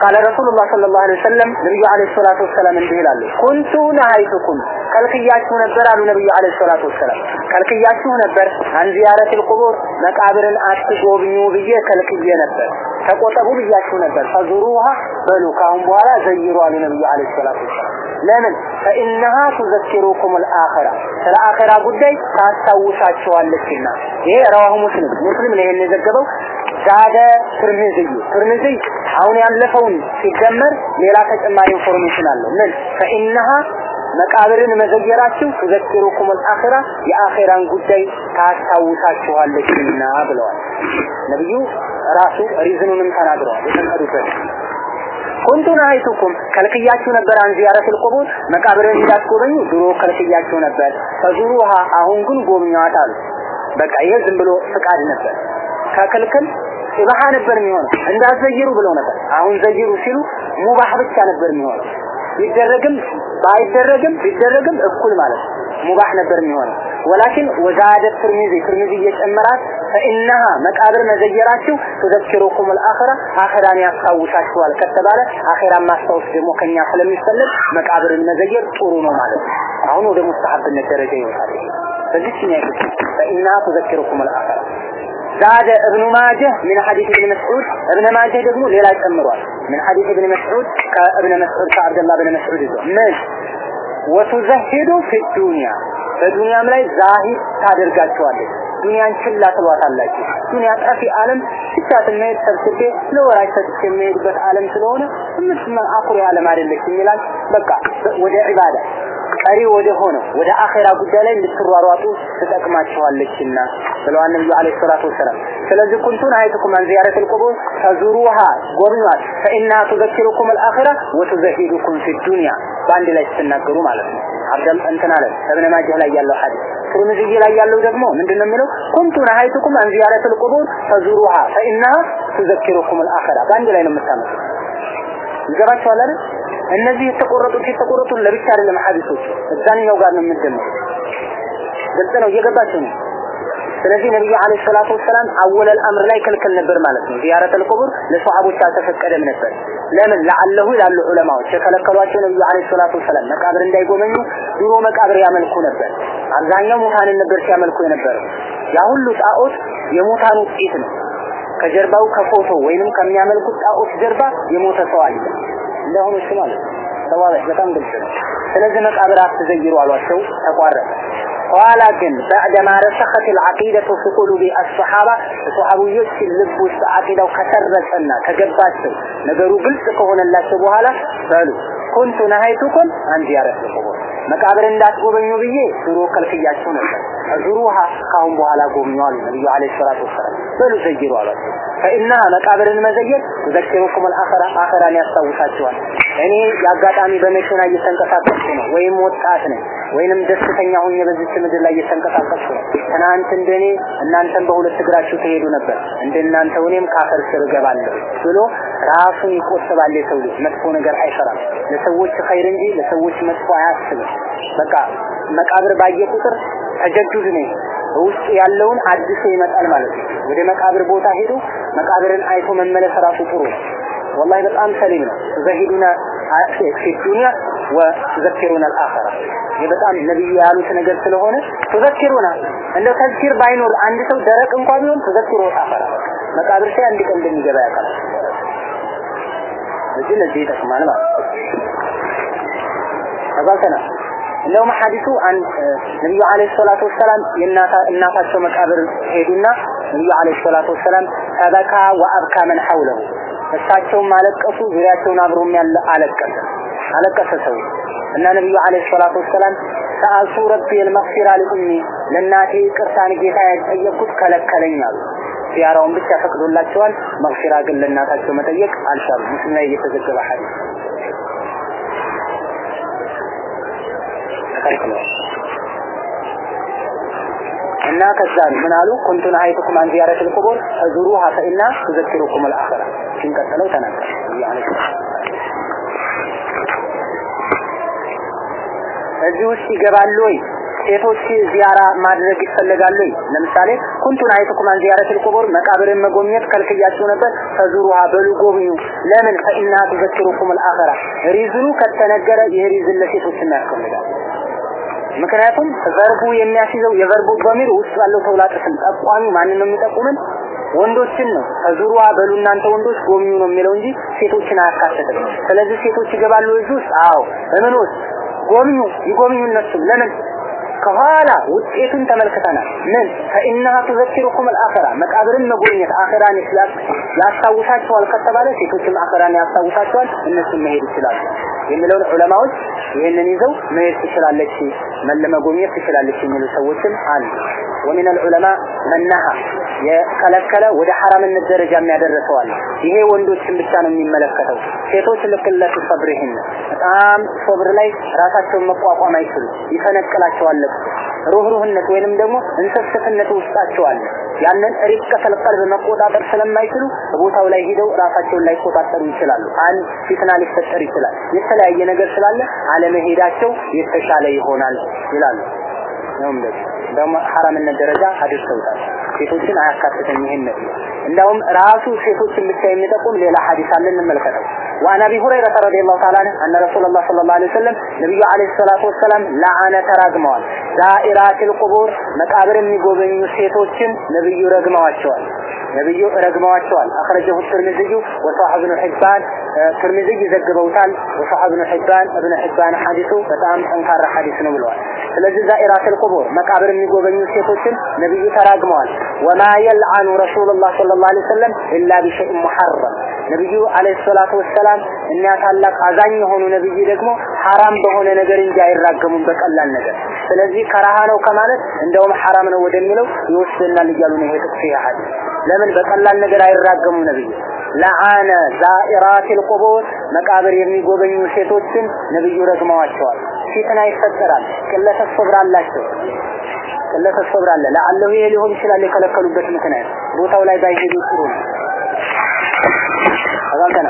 ቃለ ረሱሉላህ ሰለላሁ ዐለይሂ ወሰለም ነብዩ ዐለይሂ ሰላቱ ወሰላም እንዲህ ይላሉ ኩንቱ ነሃይቱኩም ከልክያችሁ ነበር አሉ ነብዩ አለይሂ ሰላቱ ወሰላም። ከልክያችሁ ነበር አን ቁቡር መቃብርን አትጎብኙ ብዬ ከልክዬ ነበር። ተቆጠቡ ብያችሁ ነበር። ፈዙሩሃ በሉ ካሁን በኋላ ዘይሩ አሉ ነብዩ አለይሂ ሰላቱ ለምን? فإنها تذكركم الآخرة ስለ አኺራ ጉዳይ ታስታውሳችኋለችና ይሄ رواه ሙስሊም ሙስሊም ነው ይሄን የዘገበው። زاد ትርሚዚ ትርሚዚ አሁን ያለፈውን ሲደመር ሌላ ተጨማሪ information አለው። ምን? فإنها መቃብርን መዘየራችሁ تذكركم الآخرة የአኺራን ጉዳይ ታስታውሳችኋለችና ብለዋል። ነብዩ ራሱ reason ኡንም ተናግረዋል። የተንቀዱበት ኩንቱ ነሃይቱኩም ከልክያችሁ ነበር አን ዚያረቱል ቁቡር መቃብርን እንዳትጎበኙ ድሮ ከልክያችሁ ነበር ፈዙሩሃ አሁን ግን ጎብኟት አሉ። በቃ ይሄ ዝም ብሎ ፍቃድ ነበር። ከክልክል ኢባሃ ነበር የሚሆነው እንዳዘይሩ ብለው ነበር። አሁን ዘይሩ ሲሉ ሙባህ ብቻ ነበር የሚሆነው ቢደረግም ባይደረግም ቢደረግም እኩል ማለት ሙባህ ነበር የሚሆነው። ወላኪን ወዛደ ትርሚዚ ትርሚዚ እየጨመራት ፈኢነሃ መቃብር መዘየራችሁ ተዘክሩኩም አልአኺራ አኺራን ያስታውሳችኋል ከተባለ አኺራን ማስታወስ ደግሞ ከኛ ስለሚፈለግ መቃብርን መዘየር ጥሩ ነው ማለት አሁን ወደ ሙስተሐብነት ደረጃ ይወጣል በዚህ ነው ፈኢነሃ ተዘክሩኩም አልአኺራ ዛደ እብኑ ማጀህ ምን ሐዲስ እብን መስዑድ እብነ ማጀህ ደግሞ ሌላ ጨምሯል። ምን ሐዲስ እብን መስዑድ ከእብነ መስዑድ ከአብደላ ብን መስዑድ ይዞ ምን ወቱዘሂዱ ፊ ዱንያ በዱንያም ላይ ዛሂድ ታደርጋቸዋለች። ዱንያን ችላ ትሏታላችሁ። ዱንያ ጠፊ ዓለም ብቻ ስንሄድ ሰብስቤ ለወራጅ ሰጥቼ የምሄድበት ዓለም ስለሆነ እምትመ አኩሪ ዓለም አይደለች ይላል። በቃ ወደ ዒባዳ ቀሪ ወደ ሆነው ወደ አኼራ ጉዳይ ላይ እንድትሯሯጡ ትጠቅማችኋለችና ብለዋል ነብዩ አለይሂ ሰላቱ ወሰላም። ስለዚህ ኩንቱን አይተኩም አን ዚያረቱል ቁቡር ተዙሩሃ ጎብኟት። ፈኢና ትዘኪሩኩም አልአኺራ ወትዘሂዱኩም ፊ ዱንያ። በአንድ ላይ ስትናገሩ ማለት ነው። አብደል እንትን አለ እብነ ማጀህ ላይ ያለው ሐዲስ። ትርሚዚ ላይ ያለው ደግሞ ምንድነው የሚለው? ኩንቱን አይተኩም አን ዚያረቱል ቁቡር ተዙሩሃ ፈኢና ትዘኪሩኩም አልአኺራ በአንድ ላይ ነው የምታመጡት። ይገባችኋል አይደል እነዚህ የተቆረጡት የተቆረጡት ለብቻ አይደለም ሐዲሶች እዛኛው ጋር ነው የምንደምረው ግልጽ ነው? እየገባችሁ ነው? ስለዚህ ነብዩ አለይሂ ሰላቱ ወሰላም አወለል አምር ላይ ክልክል ነበር ማለት ነው። ዚያረተል ቁቡር ለሷሃቦች አልተፈቀደም ነበር። ለምን? ለአለሁ ይላሉ ዑለማዎች። የከለከሏቸው ነብዩ አለይሂ ሰላቱ ወሰላም መቃብር እንዳይጎመኙ ድሮ መቃብር ያመልኩ ነበር። አብዛኛው ሙታንን ነበር ሲያመልኩ የነበረው። ያ ሁሉ ጣዖት የሙታን ውጤት ነው። ከጀርባው ከፎቶ ወይንም ከሚያመልኩት ጣዖት ጀርባ የሞተ ሰው አለ ለአሁኑ እሱ ማለት ተዋረሽ በጣም ግልጽ ስለዚህ መቃብር አትዘይሩ አሏቸው፣ ተቋረጠ። ኋላ بعدما رسخت العقيدة في قلوب الصحابة ሱሐቦች ልብ ውስጥ አቂዳው ከሰረጸና ከገባቸው ነገሩ ግልጽ ከሆነላቸው በኋላ በሉ ኩንቱ ነሃይቱኩም አን ዚያረቲል ቁቡር መቃብር እንዳትጎበኙ ብዬ ድሮ ከልክያቸው ነበር። ዙሩሃ ካሁን በኋላ ጎብኙ አሉ ነብዩ አለይሂ ሰላቱ ወሰላም። በሉ ዘይሩ አሏቸው። ፈኢና መቃብርን መዘየር ተዘክሩኩም አልአኺራ አኺራን ያስታውሳችኋል። እኔ የአጋጣሚ በመኪና እየተንቀሳቀስኩ ነው? ወይም ወጣት ነኝ ወይንም ደስተኛ ሆኜ በዚህ ምድር ላይ እየተንቀሳቀስኩ ነው። ትናንት እንደኔ እናንተም በሁለት እግራችሁ ትሄዱ ነበር። እንደናንተ እኔም ካፈር ስር እገባለሁ ብሎ ራሱን ይቆጥባል የሰው ልጅ። መጥፎ ነገር አይሰራም። ለሰዎች ኸይር እንጂ ለሰዎች መጥፎ አያስብም። በቃ መቃብር ባየ ቁጥር ተጀዱድ ነው ውስጥ ያለውን አድሶ ይመጣል ማለት ነው ወደ መቃብር ቦታ ሄዱ መቃብርን አይቶ መመለስ ራሱ ጥሩ ነው። በጣም ሰሊም ነው። ዘሂዱና ፊ ዱንያ ወዘኪሩና አልአኸራ ይህ ነብዩ ያሉት ነገር ስለሆነ ተዘኪሩና እንደ ተዝኪር ባይኖር አንድ ሰው ደረቅ እንኳን ቢሆን ተዘኪሩ አኸራ መቃብር ላይ አንድ ቀን እንደሚገባ ያውቃል። እዚህ ለዚህ ይጠቅማል ነው። ተባልተናል እንደውም ሐዲሱ ነቢዩ አለይሂ ሰላቱ ወሰላም የእናታቸው መቃብር ሄዱና ነቢዩ አለይሂ ሰላቱ ወሰላም ተበካ ወአብካ መን ሐውለሁ እሳቸውም አለቀሱ፣ ዙሪያቸውን አብሮም ያለ አለቀሰ አለቀሰ ሰው እና ነቢዩ አለይሂ ሰላቱ ወሰላም ሰአልቱ ረቢ ልመግፊራ ሊኡሚ ለእናቴ ቅርታን ጌታ ያልጠየቅኩት ከለከለኝ አሉ። ሲያራውን ብቻ ፈቅዶላቸዋል። መግፊራ ግን ለእናታቸው መጠየቅ አልቻሉ። ሙስሊም ላይ እየተዘገበ ሐዲስ ተከልክሏል እና ከዛን ምን አሉ? ኩንቱን አይቱኩም አን ዚያረቱል ቁቡር ዙሩሃ ፈኢና ትዘክሩኩም አልአኺራ ሲንቀጥለው ተናገረ። እዚህ ውስጥ ይገባሉ ወይ? ሴቶች ዚያራ ማድረግ ይፈልጋሉ ወይ? ለምሳሌ كنت نهيتكم عن زيارة القبور መቃብርን መጎብኘት ከልክያቸው ነበር فزوروها በሉ ጎብኙ። ለምን? فإنها تذكركم الآخرة reason ኡ ከተነገረ ይህ reason ለሴቶች እናስቀምጣለን። ምክንያቱም verb ኡ የሚያስይዘው የ verb ኡ ضمير ውስጥ ያለው ተውላጠ ስም ጠቋሚ ማንን ነው የሚጠቁምን ወንዶችን ነው። ከዙሩዋ በሉ እናንተ ወንዶች ጎብኙ ነው የሚለው እንጂ ሴቶችን አያካትትም። ስለዚህ ሴቶች ይገባሉ እዚህ ውስጥ? አዎ። በምን ውስጥ? ጎብኙ ይጎብኙ ለምን? ከኋላ ውጤቱን ተመልክተናል። ምን? ፈኢንሃ ትዘኪሩኩም አልአኺራ መቃብርን መጎብኘት አኺራን ያስታውሳቸዋል ከተባለ ሴቶችም አኺራን ያስታውሳቸዋል እነሱም መሄድ ይችላሉ የሚለውን ዑለማዎች ይህንን ይዘው መሄድ ትችላለች፣ መለመጎብኘት ትችላለች የሚሉ ሰዎችም አሉ። ወሚን አልዑለማ መናሃ የከለከለ ወደ ሐራምነት ደረጃ የሚያደርሰዋል። ይሄ ወንዶችን ብቻ ነው የሚመለከተው። ሴቶች ልክለት ሰብርህን በጣም ሶብር ላይ ራሳቸውን መቋቋም አይችሉ ይፈነቅላቸዋል። ሩህሩህነት ወይንም ደግሞ እንስስትነት ውስጣቸው አለ። ያንን ሪቀተል ቀልብ መቆጣጠር ስለማይችሉ ቦታው ላይ ሄደው ራሳቸውን ላይ ቆጣጠሩ ይችላሉ። አንድ ፊትና ሊፈጠር ይችላል። የተለያየ ነገር ስላለ አለመሄዳቸው የተሻለ ይሆናል ይላሉ። ነው እንደዚህ እንደውም ሐራምነት ደረጃ አድርሰውታል። ሴቶችን አያካትትም ይሄን ነው እንደውም ራሱ ሴቶችን ብቻ የሚጠቁም ሌላ ሐዲስ አለ። እንመልከተው وعن أبي هريرة رضي الله تعالى عنه أن رسول الله صلى الله عليه وسلم نبي عليه الصلاة والسلام لعنة رقموال دائرات القبور مقابر የሚጎበኙ ሴቶችን ነብዩ ረግመዋቸዋል። ነብዩ ረግመዋቸዋል። أخرجه الترمذي وصاحب ابن حبان ترمذي ዘግበውታል። وصاحب ابن حبان ابن حبان حديثه በጣም انكار ሐዲስ ነው ስለዚህ ዛኢራተል ቁቡር መቃብር የሚጎበኙ ሴቶችን ነብዩ ተራግመዋል። ወማ የልዓኑ ረሱሉላህ ሰለላሁ ዐለይሂ ወሰለም ኢላ ቢሸይء ሙሐረም። ነብዩ ዐለይሂ ሰላቱ ወሰላም እና ታላቅ አዛኝ የሆኑ ነብይ ደግሞ ሐራም በሆነ ነገር እንጂ አይራገሙም በቀላል ነገር። ስለዚህ ከራሃ ነው ከማለት እንደውም ሐራም ነው ወደሚለው ይወስደናል እያሉ ነው ይሄ ጥቅስ ለምን በቀላል ነገር አይራገሙም ነብዩ? ለዓነ ዛኢራቲል ቁቡር መቃብር የሚጎበኙ ሴቶችን ነብዩ ረግመዋቸዋል ፊትና ይፈጠራል። ቅለተ ሶብር አላቸው። ቅለተ ሶብር ይሄ ሊሆን ይችላል የከለከሉበት ምክንያት። ቦታው ላይ ባይሄዱ ጥሩ ነው። አዛንተና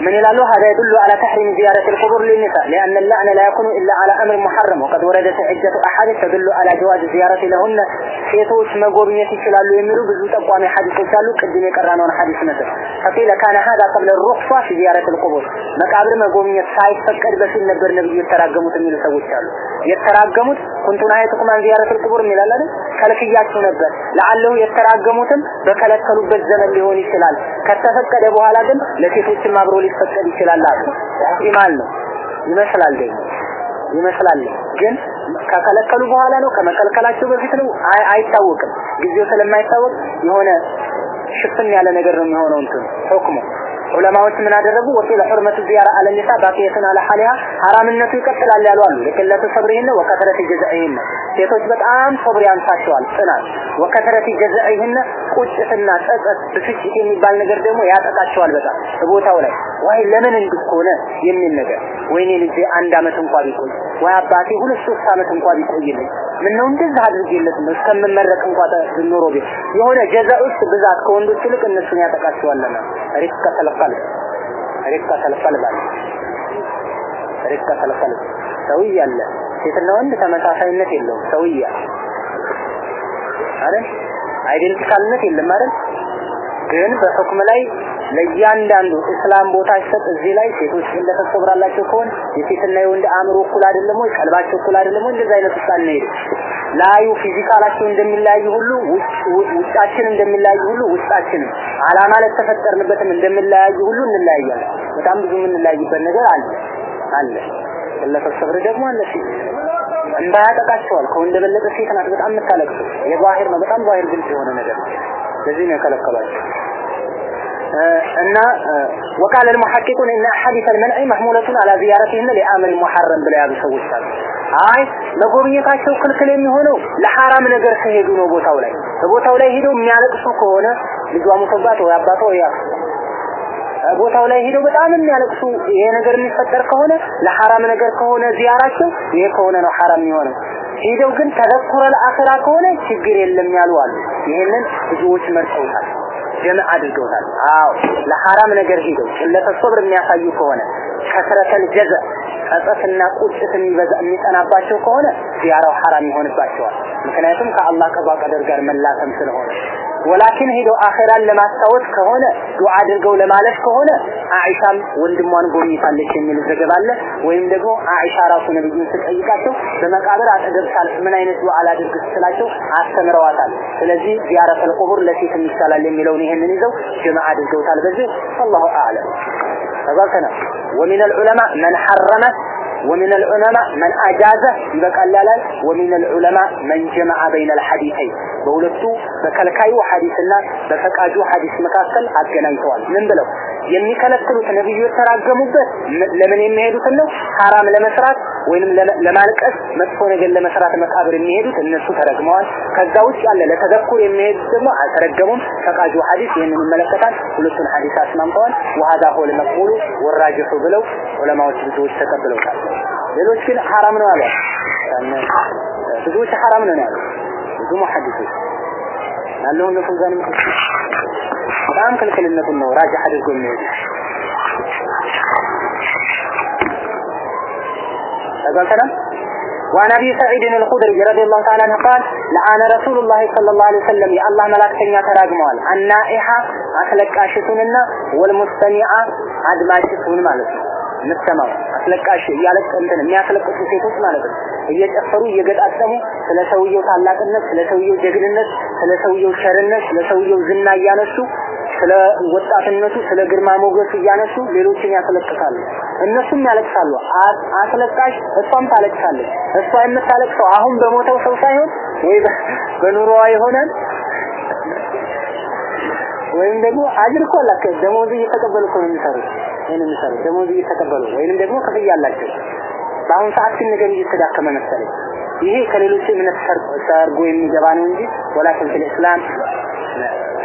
من يلالو هذا يدل على تحريم زيارة القبور للنساء لأن اللعن لا يكون إلا على أمر محرم وقد وردت عدة أحاديث تدل على جواز زيارة لهن ሴቶች መጎብኘት ይችላሉ የሚሉ ብዙ ጠቋሚ ሐዲሶች አሉ ቅድም የቀራነውን ሐዲስ ነበር فقيل كان هذا قبل الرخصة في زيارة القبور መቃብር መጎብኘት ሳይፈቀድ በፊት ነበር ነብዩ የተራገሙት የሚሉ ሰዎች አሉ የተራገሙት ኩንቱን አየትኩም አን ዚያረቱል ቁቡር የሚላል ነበር። ለአለሁ የተራገሙትም በከለከሉበት ዘመን ሊሆን ይችላል። ከተፈቀደ በኋላ ግን ለሴቶችም አብሮ ሊፈቀድ ይችላል አሉ። ኢማን ነው ይመስላል ደግሞ ይመስላል ግን ከከለከሉ በኋላ ነው ከመከልከላቸው በፊት ነው አይታወቅም። ጊዜው ስለማይታወቅ የሆነ ሽፍን ያለ ነገር ነው የሚሆነው እንትኑ ሁክሙ ዑለማዎች ምን አደረጉ? ወቂለ ሑርመቱ ዚያራ አለ ኒሳ ባቂየቱን አለ ሐሊሃ ሐራምነቱ ይቀጥላል ያሉ አሉ። ለከለቱ ሰብሪህን ወከተረት ጀዛኢህን ሴቶች በጣም ሶብር ያንሳቸዋል ጽናት። ወከተረት ጀዛኢህን ቁጭትና ጸጸት ብስጭት የሚባል ነገር ደግሞ ያጠቃቸዋል በጣም ቦታው ላይ። ወይ ለምን እንድኮነ የሚል ነገር። ወይኔ ልጄ አንድ አመት እንኳን ቢቆይ ወይ አባቴ ሁለት ሶስት አመት እንኳን ቢቆይልኝ ምን ነው እንደዛ አድርጌለት ነው እስከምመረቅ እንኳን ኖሮ ቤት? የሆነ ጀዛዎች ብዛት ከወንዶች ይልቅ እነሱን ያጠቃቸዋልና ሪፍቀ ተለቀል ሪፍቀ ተለቀል ባለ ሪፍቀ ተለቀል ሰውዬ አለ። ሴትና ወንድ ተመሳሳይነት የለውም። ሰውዬ አይደል አይደንቲካልነት የለም አይደል? ግን በሁክም ላይ ለእያንዳንዱ እስላም ቦታ ሲሰጥ እዚህ ላይ ሴቶች እንደተሰብራላቸው ከሆነ የሴትና የወንድ አእምሮ እኩል አይደለም ወይ? ቀልባቸው እኩል አይደለም ወይ? እንደዛ አይነት ውሳኔ ነው ላዩ ፊዚካላቸው እንደሚለያዩ ሁሉ ውጫችን እንደሚለያዩ ሁሉ ውስጣችንም አላማ ለተፈጠርንበትም እንደሚለያዩ ሁሉ እንለያያለን። በጣም ብዙ የምንለያይበት ነገር አለ አለ። ግለሰብ ሰብር ደግሞ አለ ፊት እንባ ያጠቃቸዋል ከወንድ የበለጠ ሴት ናት። በጣም የምታለቅሰው። የባህር ነው። በጣም ባህር ግልጽ የሆነ ነገር ለዚህ ነው የከለከሏቸው እና وقال المحققون ان احاديث المنع محموله على زيارتهن لامر محرم ብለው ያሉ ሰዎች አሉ አይ መጎብኘታቸው ክልክል የሚሆነው ለሐራም ነገር ከሄዱ ነው ቦታው ላይ በቦታው ላይ ሄደው የሚያለቅሱ ከሆነ ልጇ ሞቶባት ወይ አባቷ ወይ ቦታው ላይ ሄደው በጣም የሚያለቅሱ ይሄ ነገር የሚፈጠር ከሆነ ለሐራም ነገር ከሆነ ዚያራቸው ይሄ ከሆነ ነው ሐራም የሚሆነው ሄደው ግን ተዘኩረ ለአኺራ ከሆነ ችግር የለም ያሉ አሉ ይሄንን ብዙዎች መርጠውታል ጀምዕ አድርገውታል። አዎ ለሐራም ነገር ሄደው ቅለተ የሚያሳዩ ከሆነ ከስረተል ጀዘ ጸጸትና ቁጭት የሚበዛ የሚጠናባቸው ከሆነ ዚያራው ሐራም ይሆንባቸዋል። ምክንያቱም ከአላህ ቀዷ ቀደር ጋር መላተም ስለሆነ ወላኪን ሄደው አኺራን ለማስታወስ ከሆነ ዱዓ አድርገው ለማለፍ ከሆነ አኢሻም ወንድሟን ጎብኝታለች የሚል ዘገባ አለ ወይም ደግሞ አኢሻ ራሱ ነብዩን ስትጠይቃቸው በመቃብር አጠገብ ሳልፍ ምን አይነት ዱዓ ላድርግ ስትላቸው አስተምረዋታል ስለዚህ ዚያረተል ቁቡር ለሴትም ይቻላል የሚለውን ይሄንን ይዘው ጀማዓ አድርገውታል በዚህ አላሁ አዕለም ተባከና ومن العلماء من حرمه ومن العلماء من أجازه يبقلالال ومن العلماء من جمع بين الحديثين. بقولتو بكالكايو حديثنا بفقاجو حديث مكاسل أتجنان سوال من بلو؟ የሚከለክሉት ነብዩ የተራገሙበት ለምን የሚሄዱትን ነው? ሐራም ለመስራት ወይንም ለማልቀስ መጥፎ ነገር ለመስራት መቃብር የሚሄዱት እነሱ ተረግመዋል። ከዛ ውጭ ያለ ለተዘኩር የሚሄዱት ደግሞ አልተረገሙም። ፈቃጁ ሐዲስ ይህንን ይመለከታል። ሁለቱን ሐዲስ አስማምተዋል። ወሃዳ ሆል መቅቡሉ ወራጅሑ ብለው ዑለማዎች ብዙዎች ተቀብለውታል። ሌሎች ግን ሐራም ነው አለ ብዙዎች ሐራም ነው ያሉ ብዙ ሙሐዲሶች ያለውን ነው كل ነው በጣም ክልክልነቱን حد يقول ميدي أقول سلام. وعن أبي سعيد الخدري رضي الله تعالى عنه قال لعن رسول الله صلى الله عليه وسلم. يا الله ملائكتنا تراجموال. النائحة አስለቃሽቱንና ወልሙስተሚአ አድማጭቱን أشتون مالك. ምትሰማው አስለቃሽ እያለቀ እንትን የሚያስለቅሱ ሴቶች ማለት ነው። እየጨፈሩ እየገጣጠሙ ስለ ሰውየው ታላቅነት ስለ ሰውየው ጀግንነት ስለ ሰውየው ሸርነት ስለ ሰውየው ዝና እያነሱ ስለ ወጣትነቱ ስለ ግርማ ሞገሱ እያነሱ ሌሎችን ያስለቅሳሉ እነሱም ያለቅሳሉ። አስለቃሽ እሷም ታለቅሳለች። እሷ የምታለቅሰው አሁን በሞተው ሰው ሳይሆን ወይ በኑሮዋ ይሆናል ወይም ደግሞ አጅር እኮ አላከ ደሞዝ እየተቀበሉ እኮ ነው የሚሰሩት ይሄን የሚሰሩት ደሞዝ እየተቀበሉ ወይንም ደግሞ ክፍያ አላቸው። በአሁን ሰዓት ግን ነገር እየተዳከመ መሰለኝ። ይሄ ከሌሎች እምነት ሰርጎ የሚገባ ነው እንጂ ወላኪን ፊል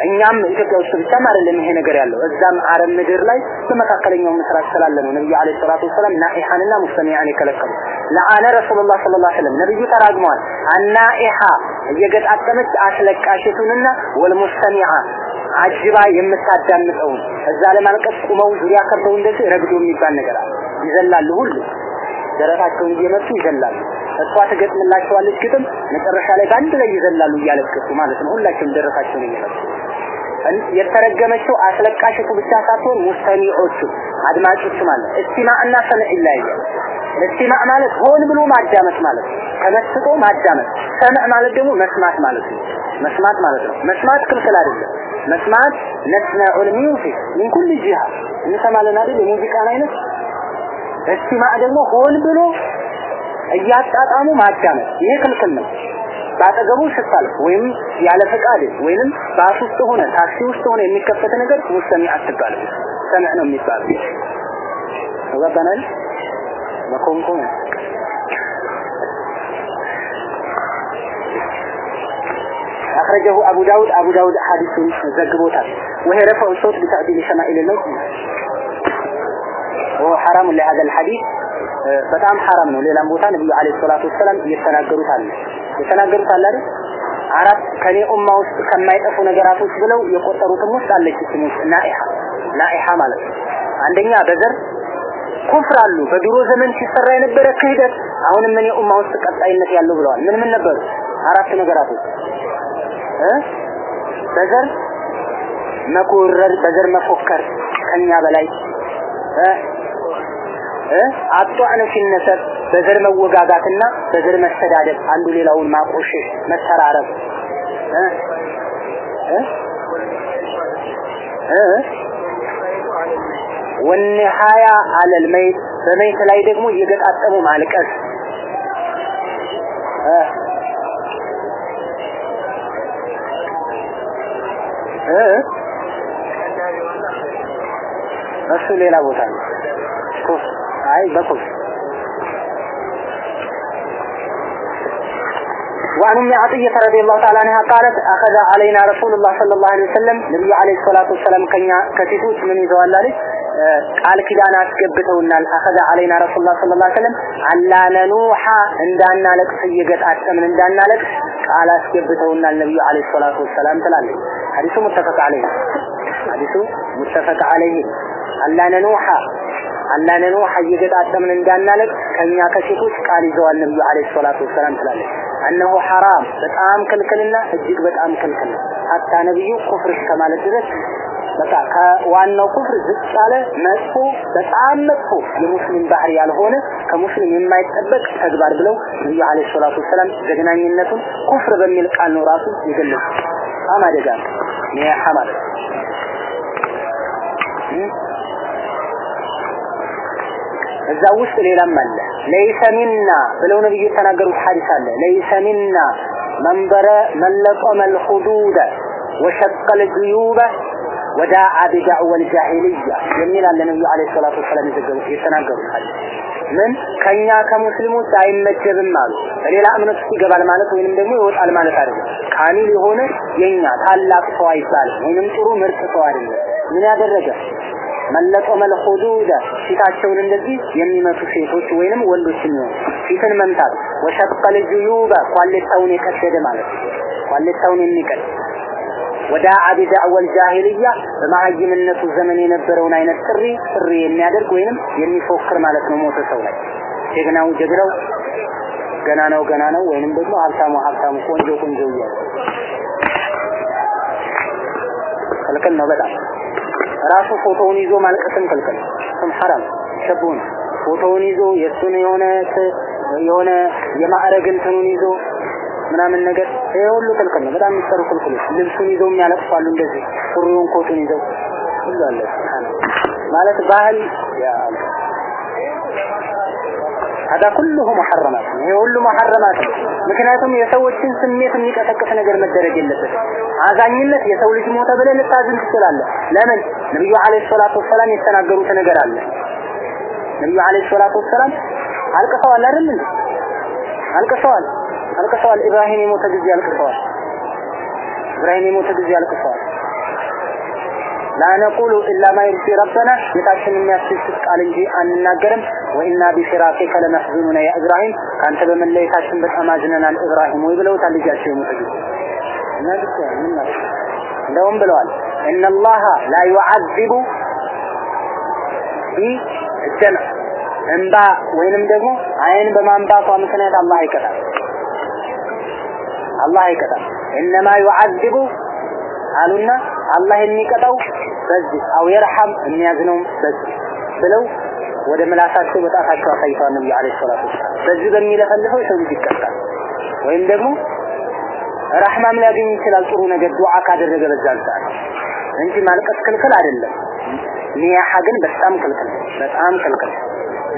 እኛም ኢትዮጵያ ውስጥ ብቻም አይደለም ይሄ ነገር ያለው። እዛም አረብ ምድር ላይ በመካከለኛው ምስራቅ ስላለ ነው ነብዩ አለይሂ ሰላቱ ወሰለም ናኢሃንና ሙስተሚዓን የከለከሉ። ለአነ ረሱላህ ሰለላሁ ዐለይሂ ወሰለም ነብዩ ተራግመዋል። አናኢሃ እየገጣጠመች አስለቃሽቱንና ወልሙስተሚዓ አጅባ የምታዳምጠውን እዛ ለማልቀስ ቁመው ዙሪያ ከበው እንደዚህ ረግዶ የሚባል ነገር አለ። ይዘላሉ ሁሉ። ደረታቸውን እየመቱ ይዘላሉ። እሷ ትገጥምላቸዋለች ግጥም መጨረሻ ላይ በአንድ ላይ ይዘላሉ እያለቀሱ ማለት ነው። ሁላቸውም ደረታቸውን እየመቱ የተረገመችው አስለቃሽቱ ብቻ ሳትሆን ሙስተሚዖቹ አድማጮቹ ማለት እስቲማዕና ሰምዕ ይለያያል። استماع ማለት ሆን ብሎ ማዳመጥ ማለት ነው። ተመስጦ ማዳመጥ። سمع ማለት ደግሞ መስማት ማለት ነው። መስማት ማለት ነው። መስማት ክልክል አይደለም መስማት نسمع الميوزك من كل جهة እንሰማለን አይደል የሙዚቃን አይነት استماع ደግሞ ሆን ብሎ እያጣጣሙ ማዳመጥ ይሄ ክልክል ነው ባጠገቡ ስታልፍ ወይም ያለ ፈቃድ ወይንም ባስ ውስጥ ሆነ ታክሲ ውስጥ ሆነ የሚከፈት ነገር مستمع አትባልም ሰምዕ ነው የሚባለው ተባባናል በኮንኮን أخرجه أبو داود أبو داود حديث زقبوتا وهي رفع الصوت بتعديل شمائل الموت وهو حرام لهذا الحديث በጣም ሐራም ነው ሌላም ቦታ ነብዩ አለይሂ ሰላቱ ወሰለም እየተናገሩት አለ የተናገሩት አለ አይደል አራት ከኔ ኡማ ውስጥ ከማይጠፉ ነገራቶች ብለው የቆጠሩትም ውስጥ አለች ስሙ ናኢሃ ናኢሃ ማለት ነው አንደኛ በዘር ኩፍር አሉ በድሮ ዘመን ሲሰራ የነበረ ክህደት አሁንም እኔ ኡማ ውስጥ ቀጣይነት ያለው ብለዋል ምን ምን ነበሩ አራት ነገራቶች እ በዘር መኮረር በዘር መፎከር ከኛ በላይ። አጧዕነ ሲነሰብ በዘር መወጋጋትና በዘር መሰዳደብ አንዱ ሌላውን ማቆሸሽ መተራረብ። ወንሃያ አለል መይት በመይት ላይ ደግሞ እየገጣጠሙ ማልቀስ እ እ እሱ ሌላ ቦታ ነው። ኩፍ አይ በኩፍ وعن ام عطيه رضي الله تعالى عنها قالت اخذ علينا رسول الله صلى الله عليه وسلم نبي عليه الصلاه والسلام ከኛ ከሴቶች ምን ይዘዋል አለች ቃል ኪዳን አስገብተውናል። አኸዛ አለይና ረሱላህ ሰለላሁ ዐለይሂ ወሰለም አላነኑሃ እንዳናለቅስ እየገጣጠምን እንዳናለቅስ ቃል አስገብተውናል። ነብዩ አለይሂ ሰላቱ ወሰላም ትላለች። ሐዲሱ ሙተፈቅ ዐለይሂ ሐዲሱ ሙተፈቅ ዐለይሂ አላነኑሃ አላነኑሃ እየገጣጠምን እንዳናለቅስ ከኛ ከሴቶች ቃል ይዘዋል ነብዩ አለይሂ ሰላቱ ወሰላም ትላለች። እነሆ ሐራም በጣም ክልክልና እጅግ በጣም ክልክል ሀታ ነብዩ ኩፍር እስከማለት ድረስ በቃ ከዋናው ኩፍር ዝቅ ያለ መጥፎ በጣም መጥፎ የሙስሊም ባህሪ ያልሆነ ከሙስሊም የማይጠበቅ ተግባር ብለው ነብዩ አለይሂ ሰላቱ ወሰላም ዘግናኝነቱን ኩፍር በሚል ቃል ነው ራሱ የገለጹ በጣም አደጋ ነው ይሄ ሐማል እዛ ውስጥ ሌላም አለ ለይሰ ሚና ብለው ነብዩ የተናገሩት ሐዲስ አለ ለይሰ ሚና መንበረ መለቀመ الحدود وشق الجيوب ወዳአ ቢዳዕወል ጃሂልያ የሚል አለ ነብዩ አለይሂ ሰላቱ ወሰላም የዘገቡት የተናገሩት ምን? ከኛ ከሙስሊሞች አይመደብም አሉ። በሌላ እምነት ይገባል ማለት ወይንም ደግሞ ይወጣል ማለት አይደለም። ካሚል የሆነ የኛ ታላቅ ሰው አይባልም። ወይንም ጥሩ ምርጥ ሰው አይደለም። ምን ያደረገ? መለጦ መልኹዱደ ፊታቸውን እንደዚህ የሚመቱ ሴቶች ወይንም ወንዶች የሚሆኑ ፊትን መምታት ወሸቀል ጁዩበ ኳሌታውን የቀደደ ማለት ኳሌታውን የሚቀድ ወዳዓ ቢዳዕወል ጃሂልያ በመሀይምነቱ ዘመን የነበረውን አይነት ጥሪ ጥሪ የሚያደርግ ወይንም የሚፎክር ማለት ነው ሞተ ሰው ላይ። ጀግናው ጀግናው ገና ነው ገና ነው ወይንም ደግሞ ሀብታሙ ሀብታሙ ቆንጆ ቆንጆ እያለ ክልክል ነው በጣም። ራሱ ፎቶውን ይዞ ማልቀስም ክልክል እሱም ሐራም ሸቡን ፎቶውን ይዞ የእሱን የሆነ የሆነ የማዕረግ እንትኑን ይዞ ምናምን ነገር ይሄ ሁሉ ክልክል ነው። በጣም የሚሰሩ ክልክሎች ልብሱን ይዘው የሚያለቅሳሉ እንደዚህ ሱሪውን ኮቱን ይዘው ሁሉ አለ ማለት ባህል ያ هذا كله محرمات ይሄ ሁሉ محرمات ነው። ምክንያቱም የሰዎችን ስሜት የሚቀሰቅስ ነገር መደረግ የለበት። አዛኝነት የሰው ልጅ ሞተ ብለህ ልታዝን ትችላለህ። ለምን ነብዩ አለይሂ ሰላቱ ወሰላም የተናገሩት ነገር አለ። ነብዩ አለይሂ ሰላቱ ወሰላም አልቅሰዋል አይደል እንዴ? አልቅሰዋል አልቅሰዋል። ኢብራሂም የሞተ ጊዜ አልቅሰዋል። ኢብራሂም የሞተ ጊዜ አልቅሰዋል። ላ ነቁሉ ኢላ ማ ይርሲ ረበና ጌታችን የሚያስደስት ቃል እንጂ አንናገርም። ወኢና ቢፊራቂከ ለመሕዙኑነ ያ ከአንተ በመለየታችን በጣም አዝነናል ኢብራሂም ወይ ብለውታል ልጃቸው የሞተ ጊዜ እና ምን ማለት እንደውም ብለዋል እነላሃ ላ ዩዓዚቡ ቢጀምዕ እንባ ወይንም ደግሞ አይን በማንባቷ ምክንያት አላህ አይቀጣም። አላህ አይቀጣም። እነማ ዩዓዚቡ አሉና አላህ የሚቀጣው በዚህ አው የርሐም የሚያዝነው በዚህ ብለው ወደ ምላሳቸው በጣታቸው አሳይተዋል ነብዩ አለይሂ ሰላቱ በዚህ በሚለፈልፈው ሰው ልጅ ይቀጣል። ወይም ደግሞ ረህማም ሊያገኝ ይችላል ጥሩ ነገር ዱዓ ካደረገ በዛን ሰዓት እንጂ ማልቀስ ክልክል አይደለም። ኒያሐ ግን በጣም ክልክል በጣም ክልክል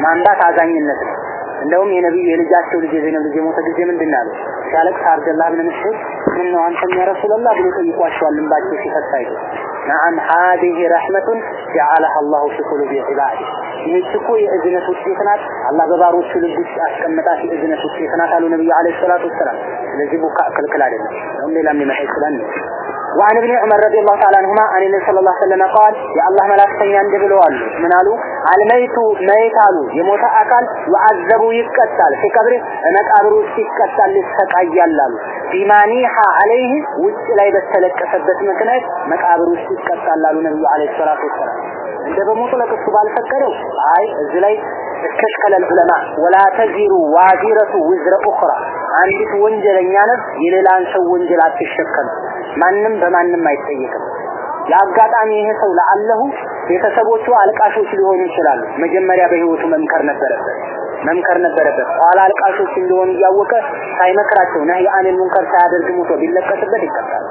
ማንባት አዛኝነት ነው። እንደውም የነብዩ የልጃቸው ልጅ የዘይነብ ልጅ የሞተ ጊዜ ምንድን አሉ? ሲያለቅስ አብደላህ ብን መስዑድ ምን ነው አንተም ያ ረሱላህ ብሎ ጠይቋቸዋል። እንባቸው ሲፈስ አይቶ ነዓም ሀዲህ ረሕመቱን ጀዓለሃ አላሁ ፊ ቁሉቢ ዒባዲ ይህች እኮ የእዝነት ውጤት ናት። አላህ በባሮቹ ልብ ውስጥ ያስቀመጣት የእዝነት ውጤት ናት አሉ ነብዩ አለይሂ ሰላቱ ወሰላም። ስለዚህ ቡካ ክልክል አይደለም። ሌላም ሊመጣ ይችላል ነው وعن ابن عمر رضي الله تعالى عنهما عن النبي صلى الله عليه وسلم قال يا الله ملاكተኛ እንደ ብለዋል ምን አሉ? አልመይቱ መይት አሉ. የሞተ አካል ወአዘቡ ይቀጣል። ሲቀብር መቃብሩ ሲቀጣል ይሰቃያል አሉ። ቢማኒሃ አለይህ ውጭ ላይ በተለቀሰበት ምክንያት መቃብሩ ሲቀጣል አሉ ነብዩ አለይሂ ሰላቱ ወሰላም። እንደ በሙጥለቅ እሱ ባልፈቀደው አይ እዚህ ላይ استشكل العلماء ولا تزر وازرة وزر أخرى አንዲት ወንጀለኛ ነፍስ የሌላን ሰው ወንጀል አትሸከም ማንም በማንም አይጠየቅም የአጋጣሚ ይሄ ሰው ለአለሁ ቤተሰቦቹ አልቃሾች ሊሆኑ ይችላሉ። መጀመሪያ በህይወቱ መምከር ነበረበት መምከር ነበረበት። ኋላ አልቃሾች እንደሆኑ እያወቀ ሳይመክራቸው ነህ የአንል ሙንከር ሳያደርግ ሙቶ ቢለቀስበት ይቀጣል።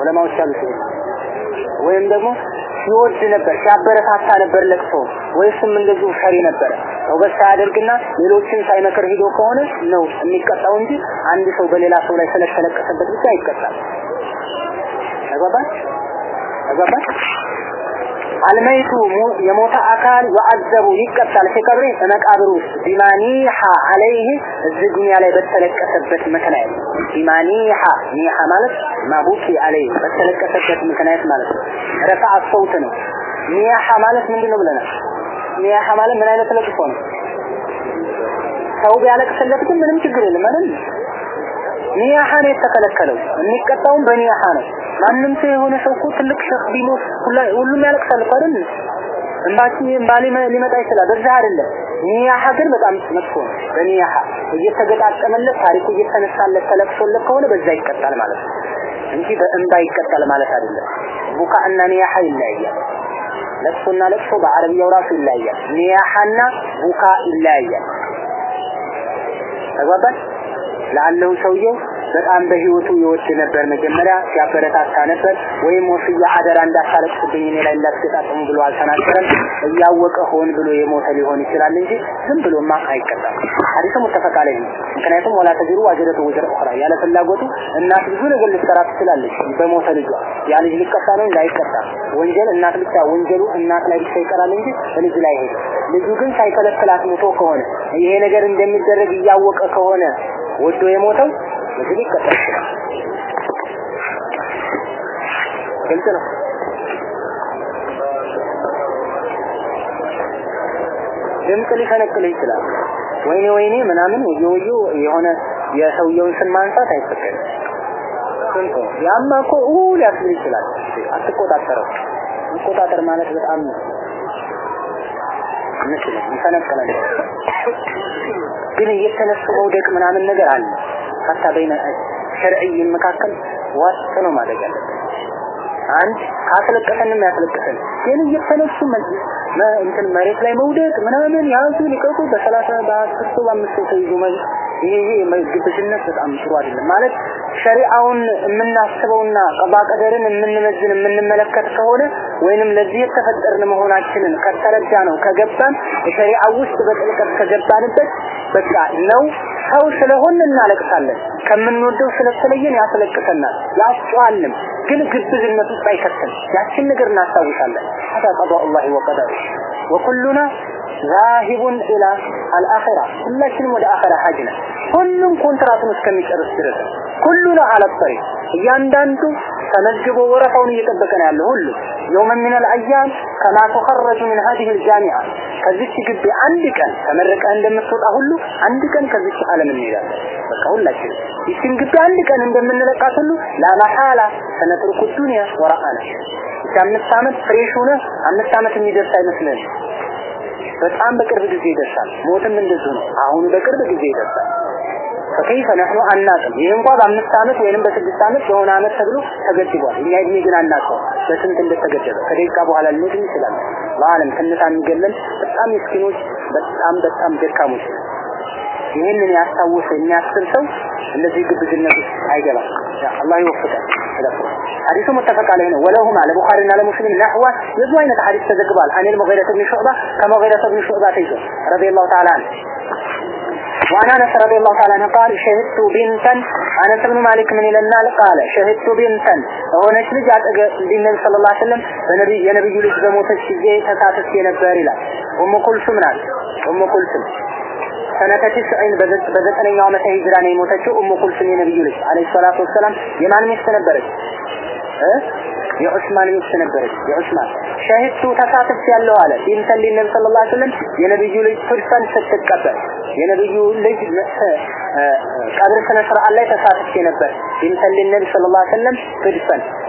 ዑለማዎች አሉ ወይም ደግሞ ሲወድ ነበር ሲያበረታታ ነበር ለቅሶ ወይስም እንደዚሁ ፈሪ ነበር ተውበት ሳያደርግና ሌሎችን ሳይመክር ሂዶ ከሆነ ነው የሚቀጣው እንጂ አንድ ሰው በሌላ ሰው ላይ ስለተለቀሰበት ብቻ አይቀጣም። ተግባባን? ተግባባን? አልመይቱ የሞተ አካል ወአዘቡ ይቀጣል ከቀብሬ በመቃብር ውስጥ ቢማኒሃ አለይህ እዚህ ዱንያ ላይ በተለቀሰበት ምክንያት ቢማኒሃ ኒሃ ማለት ማቡኪ አለይህ በተለቀሰበት ምክንያት ማለት ነው። ረፋ ሰውት ነው። ኒያሃ ማለት ምንድን ነው ብለናል? ኒያሃ ማለት ምን አይነት ለቅሶ ነው? ሰው ቢያለቅስለት ግን ምንም ችግር የለም አይደል? ኒያሃ ነው የተከለከለው። የሚቀጣውም በኒያሃ ነው። ማንም ሰው የሆነ ሰው እኮ ትልቅ ሸክ ቢሞት ሁሉም ያለቅሳል እኮ አይደል? እንባቺ እንባ ሊመጣ ይችላል። በዛ አይደለም። ኒያሃ ግን በጣም መጥፎ ነው። በኒያሃ እየተገጣጠመለት ታሪኩ እየተነሳለት ተለቅሶለት ከሆነ በዛ ይቀጣል ማለት ነው እንጂ በእንባ ይቀጣል ማለት አይደለም። ቡካ እና ኒያሃ ይለያያል። ለቅሶና ለቅሶ በአረብያው ራሱ ይለያያል። ኒያሃና ቡካ ይለያያል። ተግባባን? ለአለው ሰውየው በጣም በህይወቱ ይወድ ነበር። መጀመሪያ ሲያበረታታ ነበር። ወይም ወስያ አደራ እንዳታለቅስብኝ እኔ ላይ እንዳትገጣጠሙ ብሎ አልተናገረም። እያወቀ ሆን ብሎ የሞተ ሊሆን ይችላል እንጂ ዝም ብሎማ አይቀጣም። ሐዲሱ ሙተፈቅ ዐለይሂ ምክንያቱም ወላ ተጅሩ ወጀረቱ ወጀረ ኡኽራ ያለ ፍላጎቱ እናት ብዙ ነገር ልትሰራ ትችላለች። በሞተ ልጇ ያ ልጅ ሊቀጣ ነው እንዳይቀጣ ወንጀል እናት ብቻ ወንጀሉ እናት ላይ ብቻ ይቀራል እንጂ ልጅ ላይ አይሄድም። ልጁ ግን ሳይከለክላት ሞቶ ከሆነ ይሄ ነገር እንደሚደረግ እያወቀ ከሆነ ወዶ የሞተው ምግብ ይቀጣል። ግልጽ ነው። ድምፅ ሊፈነቅል ይችላል። ወይኔ ወይኔ ምናምን ወዮ ወዮ የሆነ የሰውየውን ስም ማንሳት አይፈቀድም። ስንቶ ያማ እኮ ሊያስብል ይችላል። አትቆጣጠረው። መቆጣጠር ማለት በጣም ምስል ይፈነቅላል። ግን እየተነሱ መውደቅ ምናምን ነገር አለ። ሀታ በይነ ሸርዕይ መካከል ዋጥ ነው ማድረግ ያለበት። አንድ ካስለቀሰንም ያስለቀሰን ግን እየተነሱ እንትን መሬት ላይ መውደቅ ምናምን ያዙ ሊቀቁ በሰላሳ በአስር ሰው በአምስት ሰው ተይዞ ይሄ ግብዝነት በጣም ጥሩ አይደለም። ማለት ሸሪዓውን የምናስበውና ቀባ ቀደርን የምንመዝን የምንመለከት ከሆነ ወይንም ለዚህ የተፈጠርን መሆናችንን ከተረዳ ነው ከገባን ሸሪዓው ውስጥ በጥልቀት ከገባንበት በቃ ነው ሰው ስለሆነ እናለቅሳለን ከምንወደው ስለተለየን ያስለቅሰናል ያስጠዋልም ግን ግብዝነቱ ሳይከተል ያችን ነገር እናስታውሳለን هذا قضاء الله وكلنا ذاهب إلى الاخره الا شنو ود اخره حاجنا كلن كونتراتن እስከሚጨርስ ድረስ كلنا على الطريق እያንዳንዱ ተነግቦ ወረፋውን እየጠበቀ ነው ያለው ሁሉ يوم من الأيام كما تخرج من هذه الجامعة ከዚች ግቢ አንድ ቀን ተመረቀህ እንደምትወጣ ሁሉ አንድ ቀን ከዚች ዓለም እንሄዳለን። በቃ ሁላችንም ይችን ግቢ አንድ ቀን እንደምንለቃት ሁሉ ላመሐላ ሰነትሩኩ ዱንያ ወራአና አምስት ዓመት ፍሬሽ ሆነ አምስት ዓመት የሚደርስ አይመስልህም። በጣም በቅርብ ጊዜ ይደርሳል። ሞትም እንደዚሁ ነው። አሁን በቅርብ ጊዜ ይደርሳል። ፈከይፈ ነህኑ አናቅም። ይህ እንኳ በአምስት ዓመት ወይንም በስድስት ዓመት በሆነ ዓመት ተብሎ ተገድቧል። እኛ እድሜ ግን አናውቀው በስንት እንደተገደበ። ከደቂቃ በኋላ ልንሞት እንችላለን። በዓለም ትንታ የሚገለን በጣም ምስኪኖች፣ በጣም በጣም ደካሞች። ይህንን ያስታወሰ የሚያስብ ሰው እነዚህ ግብዝነት ውስጥ አይገባም። አላህ ይወፍቀን። ሐዲሱ ሙተፈቅ ዐለይሂ ነው። ወለሁማ ለቡኻሪና ለሙስሊም ነህዋ የዙ አይነት ሐዲስ ተዘግቧል። አኒል ሙገይረህ ብን ሹዕባ ከሙገይረህ ብን ሹዕባ ተይዞ ረዲየላሁ ተዓላ ዐንሁ وعن انس رضي الله تعالى عنه قال شهدت بنتا انس بن مالك من النال قال شهدت بنتا ሆነች ልጅ አጠገ ነብይ ሰለላሁ ዐለይሂ ወሰለም በነብይ የነብዩ ልጅ በሞተች ጊዜ ተሳትፌ ነበር ይላል ኡሙ ኩልሱም ናት ኡሙ ኩልሱም ሰነተ ትስዒን በዘጠነኛው ዓመተ ሂጅራ ነው የሞተችው ኡሙ ኩልሱም የነብዩ ልጅ አለይሂ ሰላቱ ወሰላም የማን ሚስት ነበረች እ የዑስማን ሚስት ነበረች። የዑስማን ሸሂድቱ ተሳትፍ ያለው አለ። ቢንተን ሊነብይ ሰለላሁ ዐለይሂ ወሰለም የነብዩ ልጅ ፍርሰን ስትቀበል የነብዩ ልጅ ቀብር ስነ ስርዓት ላይ ተሳትፌ ነበር። بنتا للنبي صلى الله عليه وسلم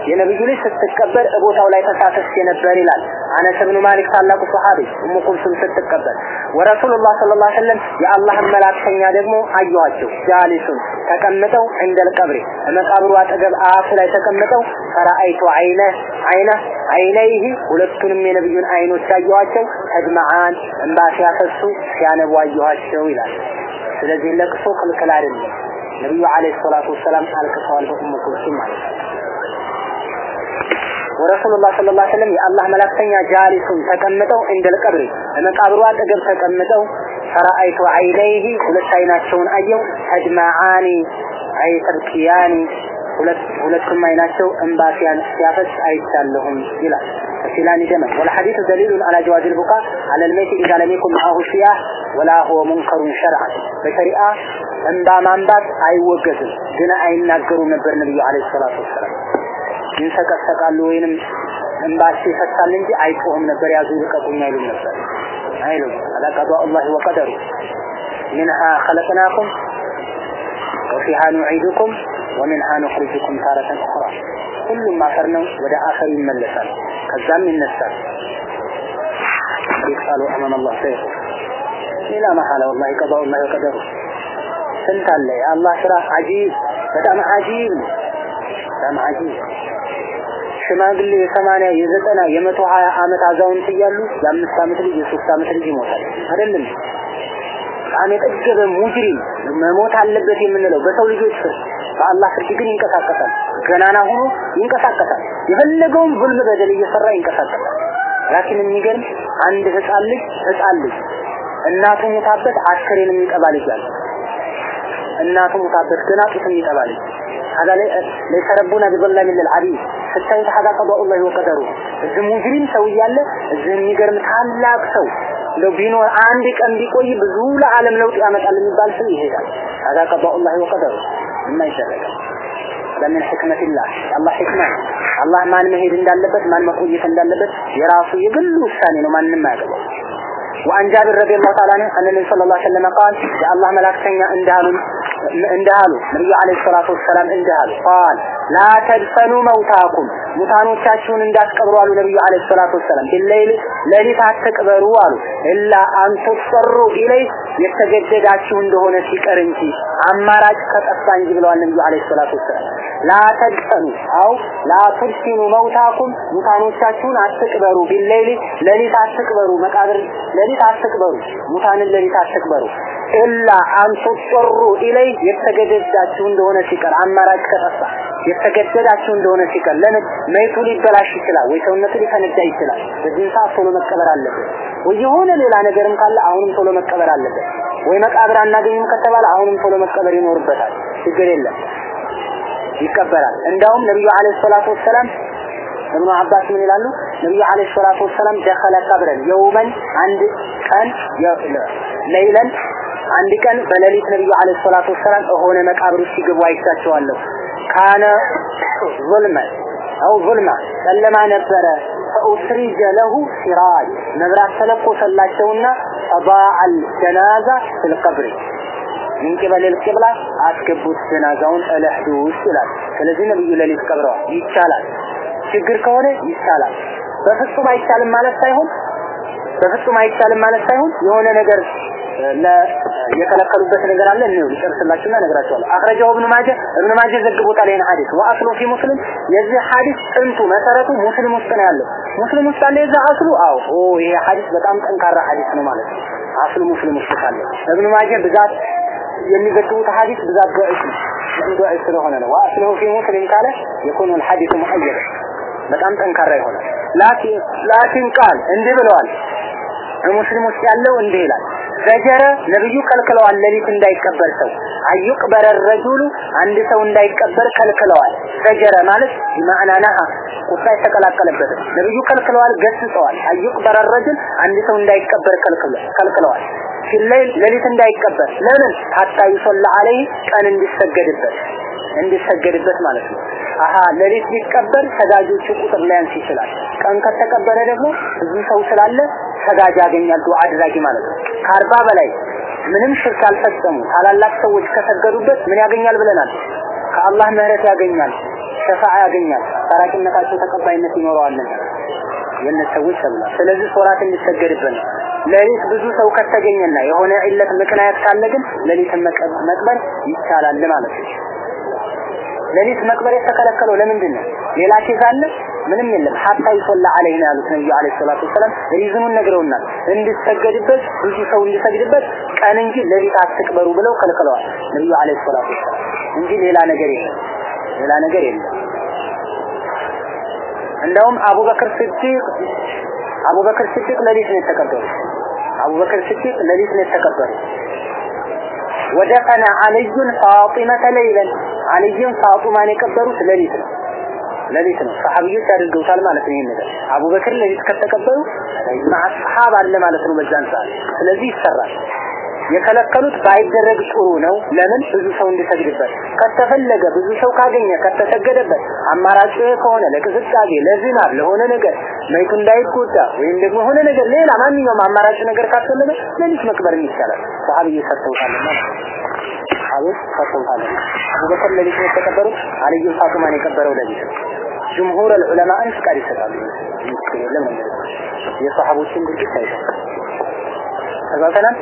የነብዩ ልጅ ስትቀበር ቦታው ላይ ተሳትፌ ነበር ይላል። አነስ ብኑ ማሊክ ታላቁ ሱሐቢ ኡሙ ኩልሱም ስትቀበር ورسول الله صلى الله عليه وسلم የአላህን መላእክተኛ ደግሞ አየኋቸው። جالس ተቀምጠው عند القبر መቃብሩ አጠገብ አፉ ላይ ተቀምጠው فرأيت عين عين عينيه ሁለቱንም የነብዩን አይኖች አየኋቸው ተድማዓን እንባ ሲያፈሱ ሲያነቡ አየኋቸው ይላል። ስለዚህ ለቅሶ ክልክል አይደለም። ነብዩ አለይሂ ሰላቱ ወሰላም አልቅሰዋል ኩልሱም ማለት ነው። ወረሱሉላህ ሰለላሁ ዐለይሂ ወሰለም የአላህ መላክተኛ ጃሊሱን ተቀምጠው እንደል ቀብሪ በመቃብሩ አጠገብ ተቀምጠው ፈራአይቱ አይነይህ ሁለት አይናቸውን አየው ተድማዓኒ አይ ተብኪያኒ ሁለቱም አይናቸው እንባ ሲያፈስ አይቻለሁም ይላል። ሲላኒ ደመ። ወልሐዲሱ ደሊሉን አላ ጀዋዚል ቡካ አለል መይት ኢዛ ለም የኩን መዐሁ ሲያህ ወላ ሁወ ሙንከሩን ሸርዐን በሸሪዓ እንባ ማንባት አይወገዝም ግን አይናገሩም ነበር ነብዩ አለይሂ ሰላቱ ወሰላም። ይንሰቀሰቃሉ ወይንም እንባቸው ይፈሳል እንጂ አይጮህም ነበር ያዙ ይልቀቁኝ አይሉም ነበር። አይሉም። አላ ቀዷ ወቀደሩ። ምንሃ ኸለቅናኩም ወፊሃ ኑዒዱኩም ومنها نخرجكم تارة أخرى ሁሉም አፈር ነው ወደ አፈር ይመለሳል ከዛም ይነሳል ይቃሉ አማም አላህ ሰይፉ ሌላ መሐላ ወላሂ ቀዳው الله ወቀደሩ ስንት አለ የአላህ ስራ አጂብ በጣም አጂብ ነው በጣም አጂብ ሽማግሌ የሰማንያ የዘጠና የመቶ ሀያ ዓመት አዛውንት እያሉ የአምስት ዓመት ልጅ የሶስት ዓመት ልጅ ይሞታል አይደለም በጣም የጠገበ ሙጅሪም መሞት አለበት የምንለው በሰው ልጆች ፍርድ በአላህ ፍርድ ግን ይንቀሳቀሳል ገናና ሆኖ ይንቀሳቀሳል የፈለገውን ዙልም በደል እየሰራ ይንቀሳቀሳል ላኪን የሚገርም አንድ ህፃን ልጅ ህፃን ልጅ እናቱ ሙታበት አስከሬን የሚጠባ ልጅ አለ እናቱ ሙታበት ገና ጡት የሚጠባ ልጅ هذا ليس ربنا بظلام للعبيد ስታዩት هذا قضاء الله وقدره እዚህ ሙጅሪም ሰው እያለ እዚህ የሚገርም ታላቅ ሰው እንደው ቢኖር አንድ ቀን ቢቆይ ብዙ ለዓለም ለውጥ ያመጣል የሚባል ሰው ይሄዳል هذا قضاء الله وقدره ምን ይደረጋል ለምን ህክመትላህ አላህ ህክማ አላህ ማን መሄድ እንዳለበት ማን መቆየት እንዳለበት የራሱ የግሉ ውሳኔ ነው ማንም አያገባው وعن جابر رضي الله تعالى عنه أن النبي صلى الله عليه وسلم قال يا الله ملاكتنيا اندهالوا اندهالوا النبي عليه الصلاة والسلام اندهالوا قال ላተድፈኑ መውታኩም ሙታኖቻችሁን እንዳትቀብሩ አሉ ነብዩ አለይሂ ሰላቱ ወሰለም ቢለይል ለሊት አትቅበሩ አሉ። ኢላ አንተሰሩ ኢለይ የተገደዳችሁ እንደሆነ ሲቀር እንጂ አማራጭ ተጠፋ እንጂ ብለዋል ነብዩ አለይሂ ሰላቱ ወሰለም ላ አው ላ መውታኩም ሙታኖቻችሁን አትቅበሩ። ቢለይል ለሊት አትቅበሩ መቃብር ለሊት አትቅበሩ ሙታንን ለሊት አትቅበሩ። ኢላ አንተሰሩ ኢለይ የተገደዳችሁ እንደሆነ ሲቀር አማራጭ ከጠፋ የተገደዳችሁ እንደሆነ ሲቀር ለምን መይቱ ሊበላሽ ይችላል? ወይ ሰውነቱ ሊፈነዳ ይችላል? በዚህ ሰዓት ቶሎ መቀበር አለበት። ወይ የሆነ ሌላ ነገርም ካለ አሁንም ቶሎ መቀበር አለበት። ወይ መቃብር አናገኝም ከተባለ አሁንም ቶሎ መቀበር ይኖርበታል። ችግር የለም። ይቀበራል። እንዳውም ነብዩ አለይሂ ሰላቱ ወሰላም እብኑ አባስ ምን ይላሉ? ነብዩ አለይሂ ሰላቱ ወሰላም ደኸለ ቀብረን የውመን አንድ ቀን ለይለን አንድ ቀን በሌሊት ነብዩ አለይሂ ሰላቱ ወሰላም ሆነ መቃብር ውስጥ ሲገቡ አይቻቸዋለሁ ካነ ظلمه አው ظلمه ጨለማ ነበረ ፈኡስሪጀ ለሁ ሲራጅ መብራት ተለኮሰላቸውና ተባዓል ጀናዛ ፊል ቀብሪ ምን ቂበል ልቅብላ አስገቡት ጀናዛውን እለህዱ ውስጥ ይላል ስለዚህ ነብዩ ሌሊት ቀብረዋል ይቻላል ችግር ከሆነ ይቻላል በፍጹም አይቻልም ማለት ሳይሆን በፍጹም አይቻልም ማለት ሳይሆን የሆነ ነገር የከለከሉበት ነገር አለ? ነው ይጨርስላችሁና ነግራችኋለሁ አخرجه ابن ماجه ابن ماجه ዘግቦታል ይሄን ሐዲስ። ወአስሉ في ሙስሊም የዚህ ሐዲስ ጥንቱ መሰረቱ ሙስሊም ውስጥ ነው ያለው። ሙስሊም ውስጥ አለ የዛ አስሉ? አዎ። ኦ ይሄ ሐዲስ በጣም ጠንካራ ሐዲስ ነው ማለት ነው። አስሉ ሙስሊም ውስጥ ካለ ابن ماجه ብዛት የሚዘግቡት ሐዲስ ብዛት ضعيف ضعيف ስለሆነ ነው። ወአስሉ في ሙስሊም ካለ يكون الحديث مؤيدا በጣም ጠንካራ ይሆናል። ላኪን ላኪን ቃል እንዲህ ብለዋል። ሙስሊም ውስጥ ያለው እንዲህ ይላል። ዘጀረ ነብዩ ከልክለዋል ሌሊት እንዳይቀበር ሰው። አይቅበረ ረጁሉ አንድ ሰው እንዳይቀበር ከልክለዋል። ዘጀረ ማለት በማዕና ነሃ ቁጣ የተቀላቀለበት ነብዩ ከልክለዋል ገስጸዋል። አይቅበረ ረጁል አንድ ሰው እንዳይቀበር ከልክለዋል። ሲለይል ሌሊት እንዳይቀበር። ለምን? ሀታ ይሶላ አለይ ቀን እንዲሰገድበት እንዲሰገድበት ማለት ነው። አሃ ሌሊት ቢቀበር ሰጋጆቹ ቁጥር ሊያንስ ይችላል። ቀን ከተቀበረ ደግሞ ብዙ ሰው ስላለ ሰጋጅ ያገኛል ዱዓ አድራጊ ማለት ነው። ከአርባ በላይ ምንም ሽርክ አልፈጸሙ። ታላላቅ ሰዎች ከሰገዱበት ምን ያገኛል ብለናል? ከአላህ ምህረት ያገኛል ሸፋዓ ያገኛል ታራቂነታቸው ተቀባይነት ይኖረዋል። የእነዚህ ሰዎች ተብሏል። ስለዚህ ሶላት እንዲሰገድበት ነው። ብዙ ሰው ከተገኘና የሆነ علة ምክንያት ካለ ግን ሌሊትን መቅበር ይቻላል ማለት ነው ሌሊት መቅበር የተከለከለው ለምንድን ነው? ሌላ case አለ? ምንም የለም። حتى يصلى عليه ነው ያሉት ነብዩ عليه الصلاة والسلام reason ኡን ነግረውናል። እንድትሰገድበት ብዙ ሰው እንዲሰግድበት ቀን እንጂ ለሊት አትቅበሩ ብለው ከልክለዋል ነብዩ عليه الصلاة والسلام እንጂ ሌላ ነገር የለም። ሌላ ነገር የለም። እንደውም አቡበክር ስዲቅ አቡበክር ስዲቅ ለሊት ነው የተቀበሩት። አቡበክር ስዲቅ ለሊት ነው የተቀበሩት። ወደፈነ አልዩን ፋጢመተ ለይለን አልዩን ፋጡማን የቀበሩት ለሊት ነው። ለሊት ነው። ሰሃቢዮች ያደርገውታል ማለት ነው ይሄን አቡበክር ለሊት ከተቀበሩ ማዓ ሰሃባ አለ ማለት ነው በዛን ሰዓት። ስለዚህ ይሰራል የከለከሉት ባይደረግ ጥሩ ነው። ለምን ብዙ ሰው እንዲሰግድበት ከተፈለገ ብዙ ሰው ካገኘ ከተሰገደበት አማራጭ ከሆነ ለቅዝቃዜ፣ ለዝናብ፣ ለሆነ ነገር መይቱ እንዳይጎዳ ወይም ደግሞ ሆነ ነገር ሌላ ማንኛውም አማራጭ ነገር ካስፈለገ ሌሊት መቅበርም ይቻላል። ሰሃብዬ ሰጥተውታልና ሰሃቦች ሰጥተውታልና አቡበከር ሌሊት ነው የተቀበሩት። አልዩ ፋጡማን የቀበረው ሌሊት ነው። ጅምሁር ዑለማን ፍቃድ ይሰጣሉ። የለም የሰሃቦችን ድርጊት አይሰጥም። ተግባብተናል።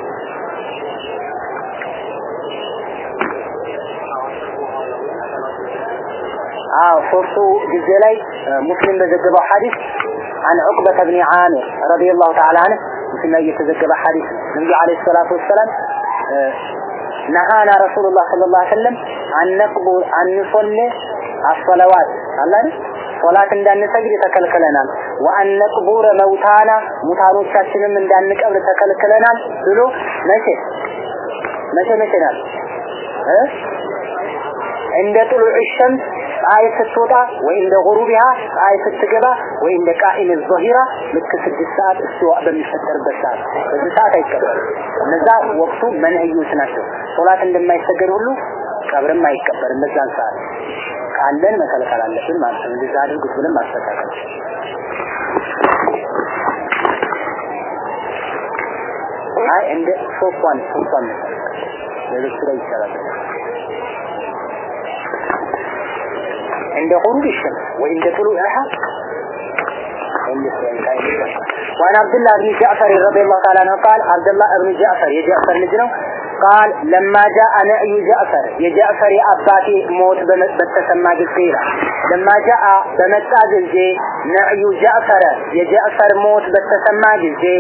አዎ ሶስቱ ጊዜ ላይ ሙስሊም በዘገበው ሐዲስ عن عقبة بن عامر رضي الله تعالى عنه مسلم ላይ የተዘገበ ሐዲስ ነብዩ አለይሂ ሰላቱ ወሰለም نهانا رسول الله صلى الله عليه وسلم أن نقبل أن نصلي الصلوات الله ሶላት እንዳንሰግድ ተከልክለናል ወአን ነቅቡረ መውታና ሙታኖቻችንም እንዳንቀብር ተከልክለናል ብሎ መቼ መቼ መቼ ናል እ እንደ ጥሉዕ ሸምስ ፀሐይ ስትወጣ ወይ እንደ ጉሩቢሃ ፀሐይ ስትገባ ወይ እንደ ቃኢም ዞሂራ ልክ ስድስት ሰዓት እስትዋ በሚፈጠርበት ሰዓት በዚህ ሰዓት አይቀበርም። እነዛ ወቅቱ መንህዮች ናቸው። ሶላት እንደማይሰገድ ሁሉ ቀብርም አይቀበርም በዛን ሰዓት ካለን መከልከል አለብን ማለት ነው። እንደዛ አድርጉት ብለን ማስተካከል አይ እንደ ሶስቷን ሶስቷን ሌሎቹ ላይ ይቻላል። عند غروب الشمس. وعند طلوعها وعن عبد الله بن جعفر رضي الله تعالى عنه قال عبد الله بن جعفر يا جعفر لجنة قال لما جاء نعي جعفر يا جعفر يا أباتي موت بتسمى جزيرة. لما جاء بمتى جلجي نعي جعفر يا جعفر موت بتسمى جلجي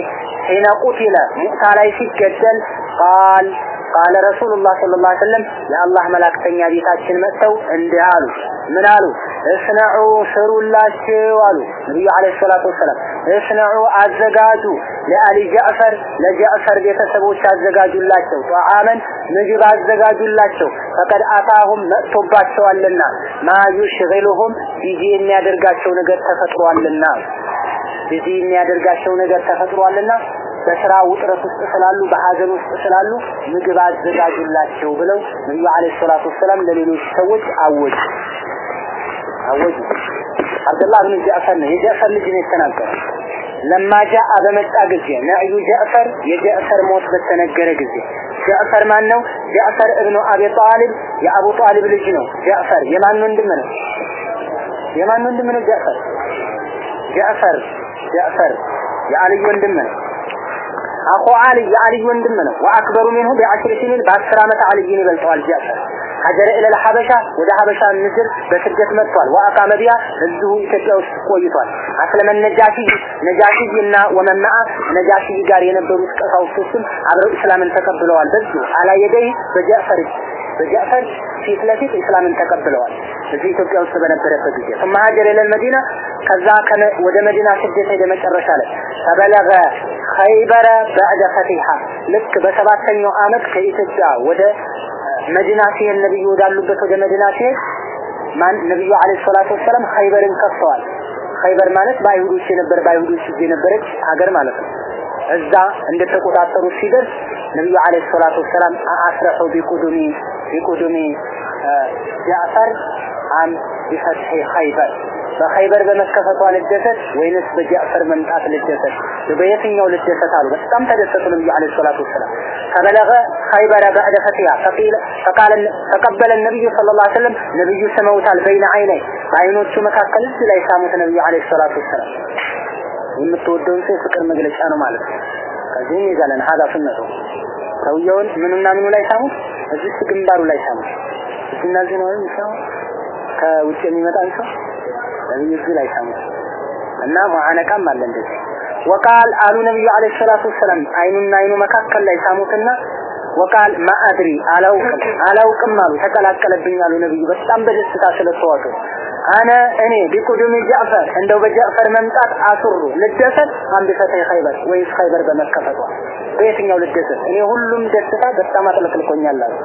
حين قتل مؤتالي سكتل قال قال رسول الله صلى الله عليه وسلم يا الله ملاك تنيا بيتاتشن مأتو اندعالو ምን አሉ? እስነዑ ስሩላቸው አሉ ነብዩ አለይሂ ሰላቱ ወሰለም እስነዑ አዘጋጁ። ለአሊ ጃዕፈር ለጃዕፈር ቤተሰቦች አዘጋጁላቸው። ጧዓመን ምግብ አዘጋጁላቸው። ፈቀድ አታሁም መጥቶባቸዋልና ما يشغلهم busy የሚያደርጋቸው ነገር ተፈጥሯልና። busy የሚያደርጋቸው ነገር ተፈጥሯልና በስራ ውጥረት ውስጥ ስላሉ በሀዘን ውስጥ ስላሉ ምግብ አዘጋጁላቸው ብለው ነብዩ عليه الصلاة والسلام ለሌሎች ሰዎች አወጁ አወጁ አብደላህ ብን ጃዕፈር ነው። የጃዕፈር ልጅ ነው የተናገረው። لما جاء በመጣ ጊዜ نعي جعفر የጃዕፈር ሞት በተነገረ ጊዜ። ጃዕፈር ማን ነው? ጃዕፈር እብኑ አቢ ጣሊብ። የአቡ ጣሊብ ልጅ ነው። ጃዕፈር የማን ወንድም ነው? የማን ወንድም ነው ጃዕፈር? ጃዕፈር ጃዕፈር የአልይ ወንድም ነው። አኹ አሊ የአልይ ወንድም ነው። ወአክበሩ ሚንሁ ቢዐሽር ሲኒን በአስር ዓመት አልይን ይበልጠዋል ጃዕፈር ሀጀረ ኢለል ሐበሻ ወደ ሐበሻ ምድር በስደት መጥቷል ወአቃመ ቢያ እዚሁ ኢትዮጵያ ውስጥ ቆይቷል አስለመ ነጃሺ ነጃሺና ወመማአ ነጃሺ ጋር የነበሩት ቀሳውስቶችም አብረው እስላምን ተቀብለዋል በዚሁ አላየደይ በጃዕፈር በጃዕፈር ፊት ለፊት እስላምን ተቀብለዋል እዚህ ኢትዮጵያ ውስጥ በነበረበት ጊዜ ثم هاجر الى المدينه ከዛ ወደ መዲና ስደት ሄደ መጨረሻ ላይ ተበለገ ኸይበረ بعد فتحها ልክ በሰባተኛው አመት ከኢትዮጵያ ወደ መዲና ሲሄድ ነብዩ ወዳሉበት ወደ መዲና ሲሄድ ማን? ነብዩ አለይሂ ሰላቱ ወሰለም ኸይበርን ከፍተዋል። ኸይበር ማለት በአይሁዶች የነበር በአይሁዶች ጊዜ የነበረች ሀገር ማለት ነው። እዛ እንደተቆጣጠሩ ሲደርስ ነብዩ አለይሂ ሰላቱ ወሰላም አስረሑ ቢቁዱሚ ቢቁዱሚ ጃዕፈር አም ቢፈትሒ ኸይበር በኸይበር በመከፈቷ ልደሰት ወይንስ በጃዕፈር መምጣት ልደሰት? በየትኛው ልደሰት አሉ። በጣም ተደሰቱ ነብዩ አለይሂ ሰላቱ ወሰላም። فبلغ خيبر بعد فتحها فقيل فقال فقبل النبي صلى الله عليه ነብዩ ስመውታል በይነ አይነይ በአይኖቹ መካከል እጅ ላይ ሳሙት ነብዩ አለይሂ ሰላቱ ወሰላም። የምትወደውን ሰው ፍቅር መግለጫ ነው ማለት ነው። ከዚህም ይዛለን ሀዳ ሱነቱ ሰውየውን ምኑና ምኑ ላይ ሳሙት? እዚህ ግንባሩ ላይ ሳሙት። እዚህና እዚህ ነው የሚሳሙት ከውጭ የሚመጣን ሰው ነብዩ እዚህ ላይ እና ሙዓነቃም አለ እንደዚህ። ወቃል አሉ ነብዩ አለይሂ ሰላቱ ወሰላም አይኑና አይኑ መካከል ላይ ሳሙትና ወቃል ማአድሪ አላውቅም አላውቅም አሉ ተቀላቀለብኝ አሉ ነብዩ። በጣም በደስታ ስለተዋጡ። አነ እኔ ቢቁዱም ጃዕፈር እንደው በጃዕፈር መምጣት አስሩ። ልደሰት አንድ ፈተይ ኸይበር ወይስ ኸይበር በመከፈቷ በየትኛው ልደሰት? እኔ ሁሉም ደስታ በጣም አጥለቅልቆኛል አሉ።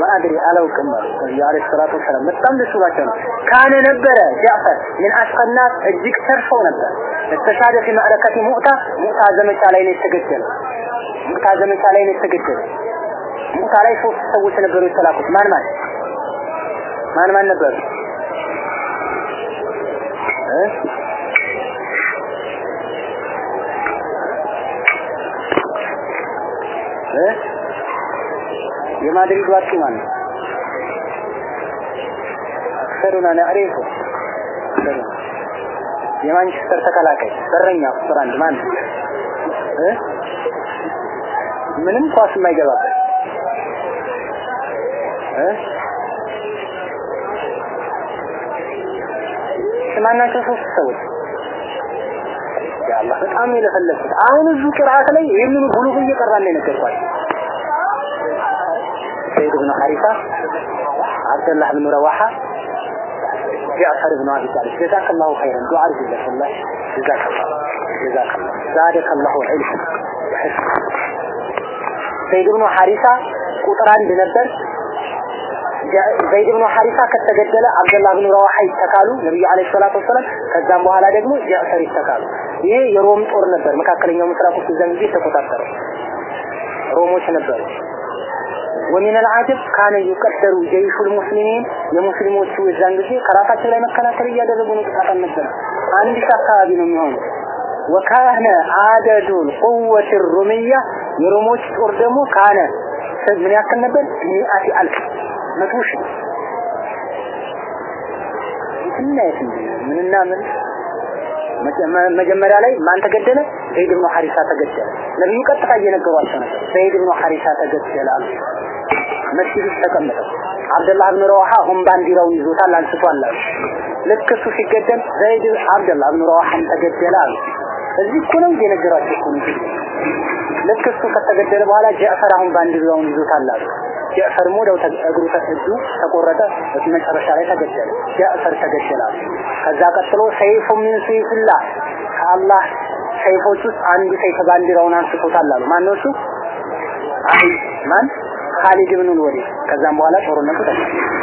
ማአድሪ አላውቅም አሉ። የአለይሂ ሰላቱ በጣም ደስ ብሏቸው ነው። ካነ ነበረ ጃዕፈር ምን አስቀናት እጅግ ተርፈው ነበር። እስተሻደ ፊ ማዕረከቲ ሙዕታ ሙዕታ ዘመቻ ላይ ነው የተገደለው። ሙዕታ ዘመቻ ላይ ነው የተገደለው። ሙዕታ ላይ ሶስት ሰዎች ነበሩ የተላኩት። ማን ማን ማን ማን ነበሩ? የማድሪድ ዋቂ ነው? አክሰሩና ነዕሪፉ የማንቸስተር ተከላካይ በረኛ ቁጥር አንድ ማን እ? ምንም ኳስ የማይገባበት እ? ስማናቸው ሶስት ሰዎች يا الله بتامي لفلفت عين الذكرات لي يمن بلوغ يقرا لي نكرفاي سيد بن خريفة عبد الله بن رواحة يا أصحاب بن أبي طالب جزاك الله خيرا دعاء جزاك الله جزاك الله جزاك الله جزاك الله, جزاك الله علم سيد حارثة قطران بنبر حارثة عبد الله بن رواحة يتكالو نبي عليه الصلاة والسلام كذا بوها لا دقمو جاء سري يتكالو ይሄ የሮም ጦር ነበር መካከለኛው ምስራቅ ውስጥ ዘን ጊዜ ተቆጣጠረው ሮሞች ነበሩ ومن العجب كان يقدر جيش المسلمين የሙስሊሞቹ የዛን ጊዜ ከራሳቸው ላይ መከላከል እያደረጉ ነው ጥቃት ነበር አንድ ሺህ አካባቢ ነው የሚሆነው وكان عدد القوة الرومية የሮሞች ጦር ደግሞ ካነ ምን ያክል ነበር ሚአቲ አልፍ መቶ ሺህ እና ምንና ምን መጀመሪያ ላይ ማን ተገደለ? ዘይድ ብኑ ሐሪሳ ተገደለ። ነብዩ ቀጥታ እየነገሯቸው ነበር። ዘይድ ብኑ ሐሪሳ ተገደለ አሉ። መስጊድ ውስጥ ተቀምጠው አብደላህ ብን ረዋሃ አሁን ባንዲራውን ይዞታል አንስቷል አሉ። ልክ እሱ ሲገደል ዘይድ አብደላህ ብን ረዋሃም ተገደለ አሉ። እዚህ እኮ ነው እየነገሯቸው እኮ ነው ልክ እሱ ከተገደለ በኋላ ጃዕፈር አሁን ባንዲራውን ይዞታል አሉ ጃዕፈር ሞደው እግሩ ተሰዱ ተቆረጠ። መጨረሻ ላይ ተገደለ። ጃዕፈር ተገደለ። ከዛ ቀጥሎ سيف من سيوف الله ከአላህ ሰይፎች ውስጥ አንዱ ሰይፍ ባንዲራውን አንስቶታል አሉ። ማን ነው እሱ? አይ ማን? ካሊድ ብን ወሊድ። ከዛም በኋላ ጦርነቱ ተከፈተ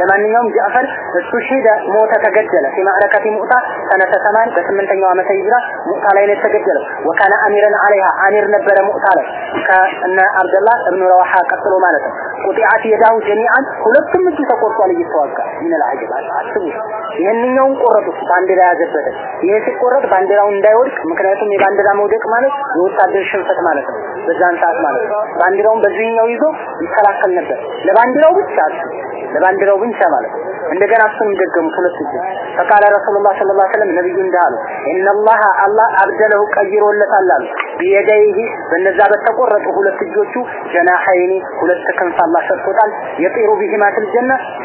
ለማንኛውም ጃዕፈር እሱ ሄደ ሞተ ተገደለ في معركة ሙዕታ ሰነተ ሰማን በስምንተኛው ዓመተ ሂጅራ ሙዕታ ላይ ነው የተገደለው ወካነ አሚረን عليها አሚር ነበረ ሙዕታ ላይ ከእነ አብደላህ እብኑ ረዋሃ ቀጥሎ ማለት ነው ቁጢዓት የዳሁ ጀሚዓን ሁለቱም እጁ ተቆርጧል እየተዋጋ ምን العجب አስቡ ይህንኛውን ቆረጡት ባንዲራ ያዘበት ይሄ ሲቆረጥ ባንዲራው እንዳይወድቅ ምክንያቱም የባንዲራ መውደቅ ማለት የወታደር ሽንፈት ማለት ነው በዛን ሰዓት ማለት ነው ባንዲራውን በዚህኛው ይዞ ይከላከል ነበር ለባንዲራው ብቻ ለባንዲራው ብቻ ማለት ነው። እንደገና እሱንም ደገሙት ሁለት ጊዜ ፈቃለ ረሱላህ ሰለላሁ ዐለይሂ ወሰለም ነብዩ አላህ አብደለሁ ቀይሮለታል አሉ። ቢየደይሂ በነዛ በተቆረጡ ሁለት እጆቹ ጀናሐይኒ ሁለት ክንፍ አላህ ሰጥቶታል። የጢሩ ቢሂማ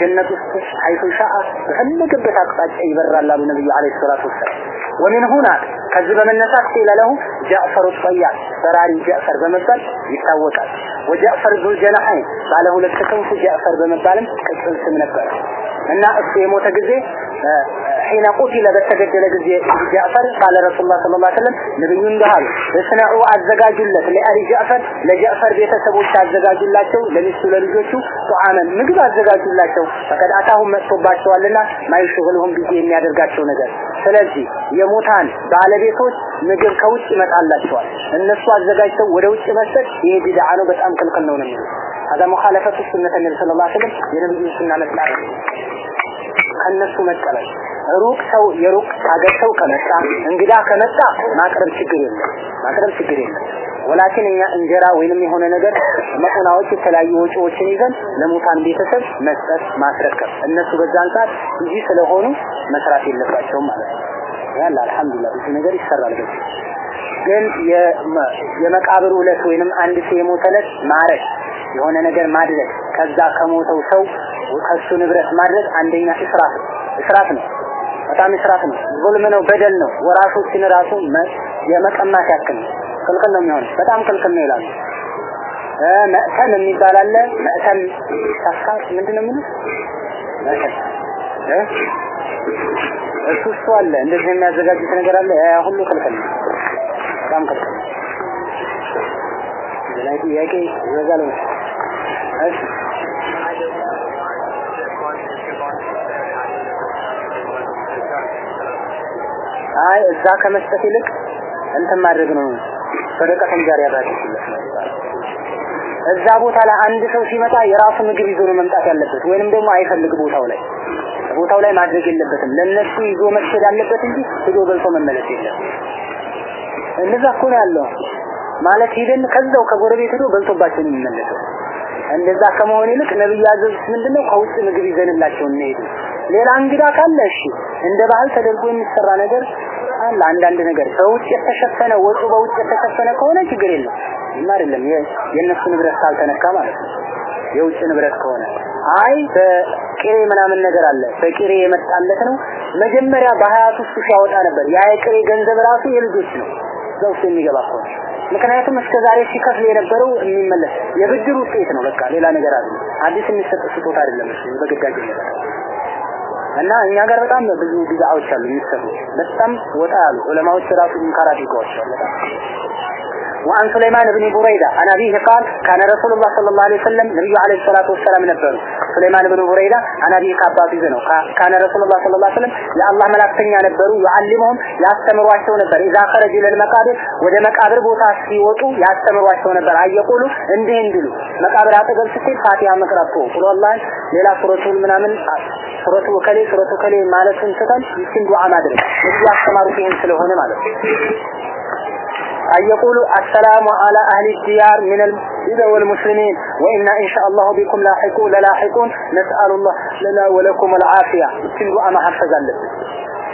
ጀነት ውስጥ ሐይቱ ሻአ በፈለገበት አቅጣጫ ይበራል አሉ ነብዩ አለይሂ ሰላቱ ወሰላም ወሚን ሁና ከዚህ በመነሳት ቂለ ለሁ ጃዕፈር ጠያር በራሪ ጃዕፈር በመባል ይታወቃል። ወጃዕፈር ዙል ጀናሐይን ባለ ሁለት ክንፍ ጃዕፈር በመባልም ቅጽል ስም ነበር እና እሱ የሞተ ጊዜ ሒነ ቁቲለ በተገደለ ጊዜ ጃዕፈር ቃለ ረሱላህ ሰለላሁ ዐለይሂ ወሰለም ነብዩ እንዳሉ እስነዑ አዘጋጁለት ለአሊ ጃዕፈር ለጃዕፈር ቤተሰቦች አዘጋጁላቸው ለሚስቱ ለልጆቹ ጧዓመን ምግብ አዘጋጁላቸው ፈቀድ አታሁም መጥቶባቸዋልና ማይሽግልሁም ጊዜ የሚያደርጋቸው ነገር ስለዚህ የሙታን ባለቤቶች ምግብ ከውጭ ይመጣላቸዋል እነሱ አዘጋጅተው ወደ ውጭ መስጠት ይሄ ቢድዓ ነው በጣም ክልክል ነው ነው የሚሉት هذا مخالفة سنة النبي صلى الله عليه وسلم የነብዩ ሱና መስላል ከነሱ መቀበል። ሩቅ ሰው የሩቅ ሀገር ሰው ከመጣ እንግዳ ከመጣ ማቅረብ ችግር የለም ማቅረብ ችግር የለም። ወላኪን እኛ እንጀራ ወይንም የሆነ ነገር መቁናዎች የተለያዩ ወጪዎችን ይዘን ለሙታን ቤተሰብ መስጠት ማስረከብ። እነሱ በዛን ሰዓት እንጂ ስለሆኑ መስራት የለባቸውም ማለት ነው። ያለ አልহামዱሊላህ ብዙ ነገር ይሰራል በዚህ። ግን የመቃብር ዕለት ወይንም አንድ ሰው የሞተ ዕለት ማረድ የሆነ ነገር ማድረግ ከዛ ከሞተው ሰው ከሱ ንብረት ማድረግ አንደኛ እስራፍ እስራፍ ነው። በጣም እስራፍ ነው። ዙልም ነው በደል ነው። ወራሾችን ራሱ የመቀማት ያክል ነው። ክልክል ነው የሚሆነው። በጣም ክልክል ነው ይላሉ። መእተም የሚባል አለ። መእተም ሳካት ምንድን ነው የሚሉት እሱ እሱ አለ። እንደዚህ የሚያዘጋጁት ነገር አለ። ሁሉ ክልክል ነው። በጣም ክልክል ነው። ጥያቄ ይበዛል እሺ አይ እዛ ከመስጠት ይልቅ እንትን ማድረግ ነው። ሰደቀተን ጋር ያራጭለት እዛ ቦታ ላይ አንድ ሰው ሲመጣ የራሱ ምግብ ይዞ ነው መምጣት ያለበት ወይንም ደግሞ አይፈልግ ቦታው ላይ። ቦታው ላይ ማድረግ የለበትም። ለነሱ ይዞ መስደድ አለበት እንጂ ሄዶ በልቶ መመለስ የለም። እንደዛ እኮ ያለው። ማለት ሄደን ከዛው ከጎረቤት ሄዶ በልቶባቸው ነው የሚመለሰው። እንደዛ ከመሆን ይልቅ ነብዩ ያዘዙት ምንድነው? ከውጭ ምግብ ይዘንላቸው እንሄዱ ሌላ እንግዳ ካለ እሺ እንደ ባህል ተደርጎ የሚሰራ ነገር አለ። አንዳንድ ነገር በውጭ የተሸፈነ ወጡ በውጭ የተሸፈነ ከሆነ ችግር የለም። እና አይደለም የእነሱ ንብረት ካልተነካ ማለት ነው። የውጭ ንብረት ከሆነ አይ በቅሬ ምናምን ነገር አለ። በቅሬ የመጣለት ነው። መጀመሪያ በሀያት ውስጥ ሲያወጣ ነበር። ያ የቅሬ ገንዘብ ራሱ የልጆች ነው። ውስጥ የሚገባ ከሆነ ምክንያቱም እስከ ዛሬ ሲከፍል የነበረው የሚመለስ የብድር ውጤት ነው። በቃ ሌላ ነገር አለ። አዲስ የሚሰጥ ስጦታ አይደለም በግዳጅ ነገር እና እኛ ጋር በጣም ብዙ ቢዛዎች አሉ የሚሰሩ በጣም ወጣ ያሉ ዑለማዎች ራሱ ኢንካር አድርገዋቸዋል وعن سليمان بن بريدة عن أبيه قال كان رسول الله صلى الله عليه وسلم نبي عليه الصلاة والسلام نبره سليمان بن بريدة عن أبيه كعبات زنو كان رسول الله صلى الله عليه وسلم يا الله ملاكتنيا نبروا يعلمهم يستمروا ነበር إذا خرج إلى المقابر ወደ መቃብር ቦታ ሲወጡ ያስተምሯቸው ነበር አየቁሉ እንዲህ እንዲሉ መቃብር አጠገብ ስትሄድ ፋቲሃ መቅራት ነው ቁል ወላሂ ሌላ ሱረቱል ምናምን ሱረቱ ከሌ ሱረቱ ከሌ ማለትን ስተን ይችን ዱዓ ማድረግ እዚህ ያስተማሩት ይሄን ስለሆነ ማለት ነው أن يقولوا السلام على أهل الديار من الإذا والمسلمين. وإنا إن شاء الله بكم لاحقون للاحقون. نسأل الله لنا ولكم العافية. سنو أنا حفظا لك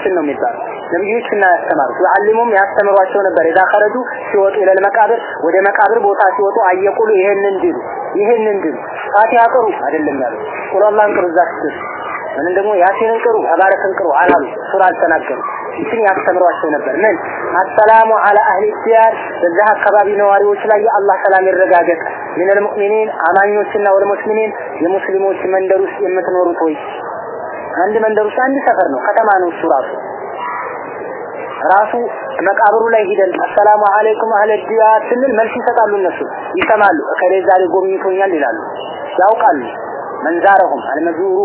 سنو مدار نبي سنة يستمر. وعلمهم يستمر واشون بر إذا خرجوا سوط إلى المكابر ودى مكابر بوطا سوطوا أن يقولوا إيهن ننجل إيهن ننجل آتي أقروا هذا اللي مالو قل الله أنكروا الزاستر من عندهم ياسين أنكروا. أبارك أنكروا. عالم سرعة تنكروا እሱን ያስተምሯቸው ነበር። ምን አሰላሙ አላ አህሊ ዲያር በዚህ አካባቢ ነዋሪዎች ላይ የአላህ ሰላም ይረጋገጥ። ምን ልሙእሚኒን አማኞችና ወልሙስሊሚን የሙስሊሞች መንደር ውስጥ የምትኖሩት ወይ? አንድ መንደር ውስጥ አንድ ሰፈር ነው፣ ከተማ ነው እሱ ራሱ ራሱ መቃብሩ ላይ ሂደን አሰላሙ አለይኩም አህለ ዲያር ስንል መልስ ይሰጣሉ። እነሱ ይሰማሉ። ከሌ ዛሬ ጎብኝቶኛል ይላሉ። ያውቃሉ መንዛረሁም አልመዙሩ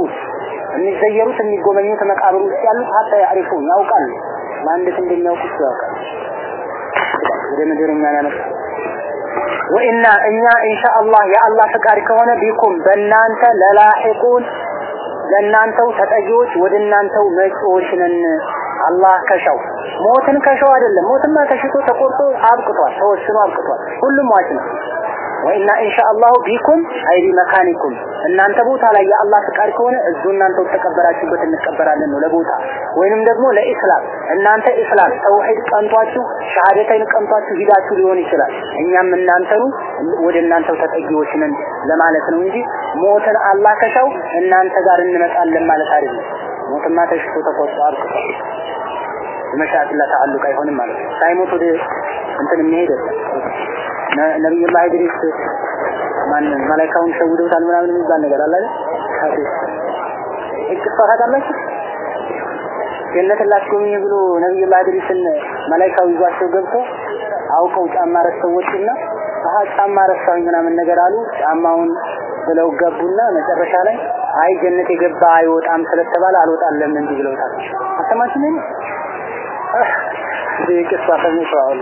የሚዘየሩት የሚጎበኙት መቃብር ውስጥ ሀታ ያዕሪፉን ያውቃሉ። ማንደት እንደሚያውቁት ያውቃሉ። ወደ ምድር እኛን ያመጣ ወኢና እኛ ኢንሻአላህ የአላህ ፍቃድ ከሆነ ቢኩም በእናንተ ለላሒቁን ለእናንተው ተጠጊዎች ወደ እናንተው መጪዎች ነን። አላህ ከሻው ሞትን ከሻው አይደለም። ሞትማ ተሽቶ ተቆርጦ አብቅቷል ተወስኖ አብቅቷል። ሁሉም ዋጭ ነው ወኢና ኢንሻአላሁ ቢኩም አይ ቢመካኒኩም እናንተ ቦታ ላይ የአላህ ፍቃድ ከሆነ እዙ እናንተ ተቀበራችሁበት እንቀበራለን ነው ለቦታ። ወይንም ደግሞ ለኢስላም። እናንተ ኢስላም ተውሂድ ቀንቷችሁ ሸሃደተይን ቀንቷችሁ ሂዳችሁ ሊሆን ይችላል። እኛም እናንተኑ ወደ እናንተው ተጠጊዎች ነን ለማለት ነው እንጂ ሞትን አላህ ከሻው እናንተ ጋር እንመጣለን ማለት አይደለም። ሞትማ ተሽቶ ተቆርጦ አብቅቷል በመሻአት ተዓልቅ አይሆንም ማለት ሳይሞት ወደ እንትን የሚሄድ ነብዩላህ ኢድሪስ ማን መላእክቱን ሸውደውታል ምናምን የሚባል ነገር አለ አይደል? እቅፋ ታውቃላችሁ ጀነት ላስጎብኝ ብሎ ነብዩላህ ኢድሪስን መላእክቱ ይዟቸው ገብቶ አውቀው ጫማ ረስተው ወጡና አሃ ጫማ ምናምን ነገር አሉ። ጫማውን ብለው ገቡና መጨረሻ ላይ አይ ጀነት የገባ አይወጣም ስለተባለ አልወጣለም እንጂ ብለውታል። አሰማችሁ? ምን ቅሷ ሰምተዋል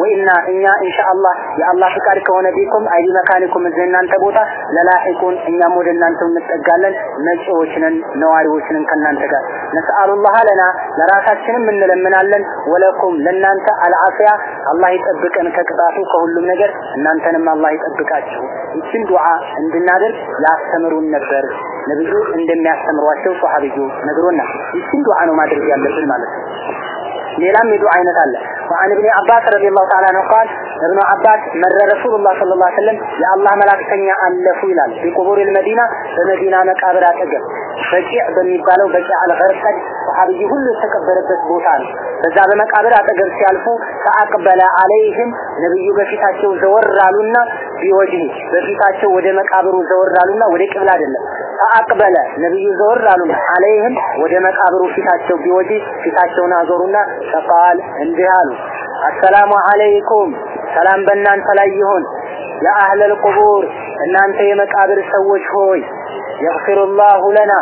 ወኢና እኛ ኢንሻአላህ የአላህ ፍቃድ ከሆነ بكم አይዲ መካኒኩም እናንተ ቦታ للاحقون እኛም ወደ እናንተ እንጠጋለን። መጪዎች ነን ነዋሪዎች ነን ጋር نسأل الله لنا ለራሳችንም እንለምናለን። ولكم ለእናንተ العافية አላህ ይጠብቀን ከቅጣቱ ከሁሉም ነገር እናንተንም አላህ ይጠብቃችሁ። ይችን ዱዓ እንድናደርግ ያስተምሩን ነበር። ነብዩ እንደሚያስተምሯቸው ሷሃቢዩ ነግሮና ይችን ዱዓ ነው ማድረግ ያለብን ማለት ነው። ሌላም የዱዓ አይነት አለ وعن ابن عباس رضي الله تعالى عنه قال ابن عباس مر رسول الله صلى الله عليه وسلم يا الله መላእክተኛ አለፉ ይላል በቁቡር المدينة በመዲና መቃብር አጠገብ በቂዕ በሚባለው በቂዕ አልገርቀድ ሰሃቢይ ሁሉ የተቀበረበት ቦታ ነው በዛ በመቃብር አጠገብ ሲያልፉ ፈአቅበለ አለይህም ነብዩ በፊታቸው ዘወር አሉና ቢወጅህ በፊታቸው ወደ መቃብሩ ዘወር አሉና ወደ ቅብላ አይደለም ፈአቅበለ ነብዩ ዘወር አሉና አለይህም ወደ መቃብሩ ፊታቸው ቢወጅህ ፊታቸውን አዞሩና ፈቃል እንዲህ አሉ። አሰላሙ አለይኩም ሰላም በእናንተ ላይ ይሁን። ያ አህለል ቁቡር እናንተ የመቃብር ሰዎች ሆይ የግፊሩላሁ ለና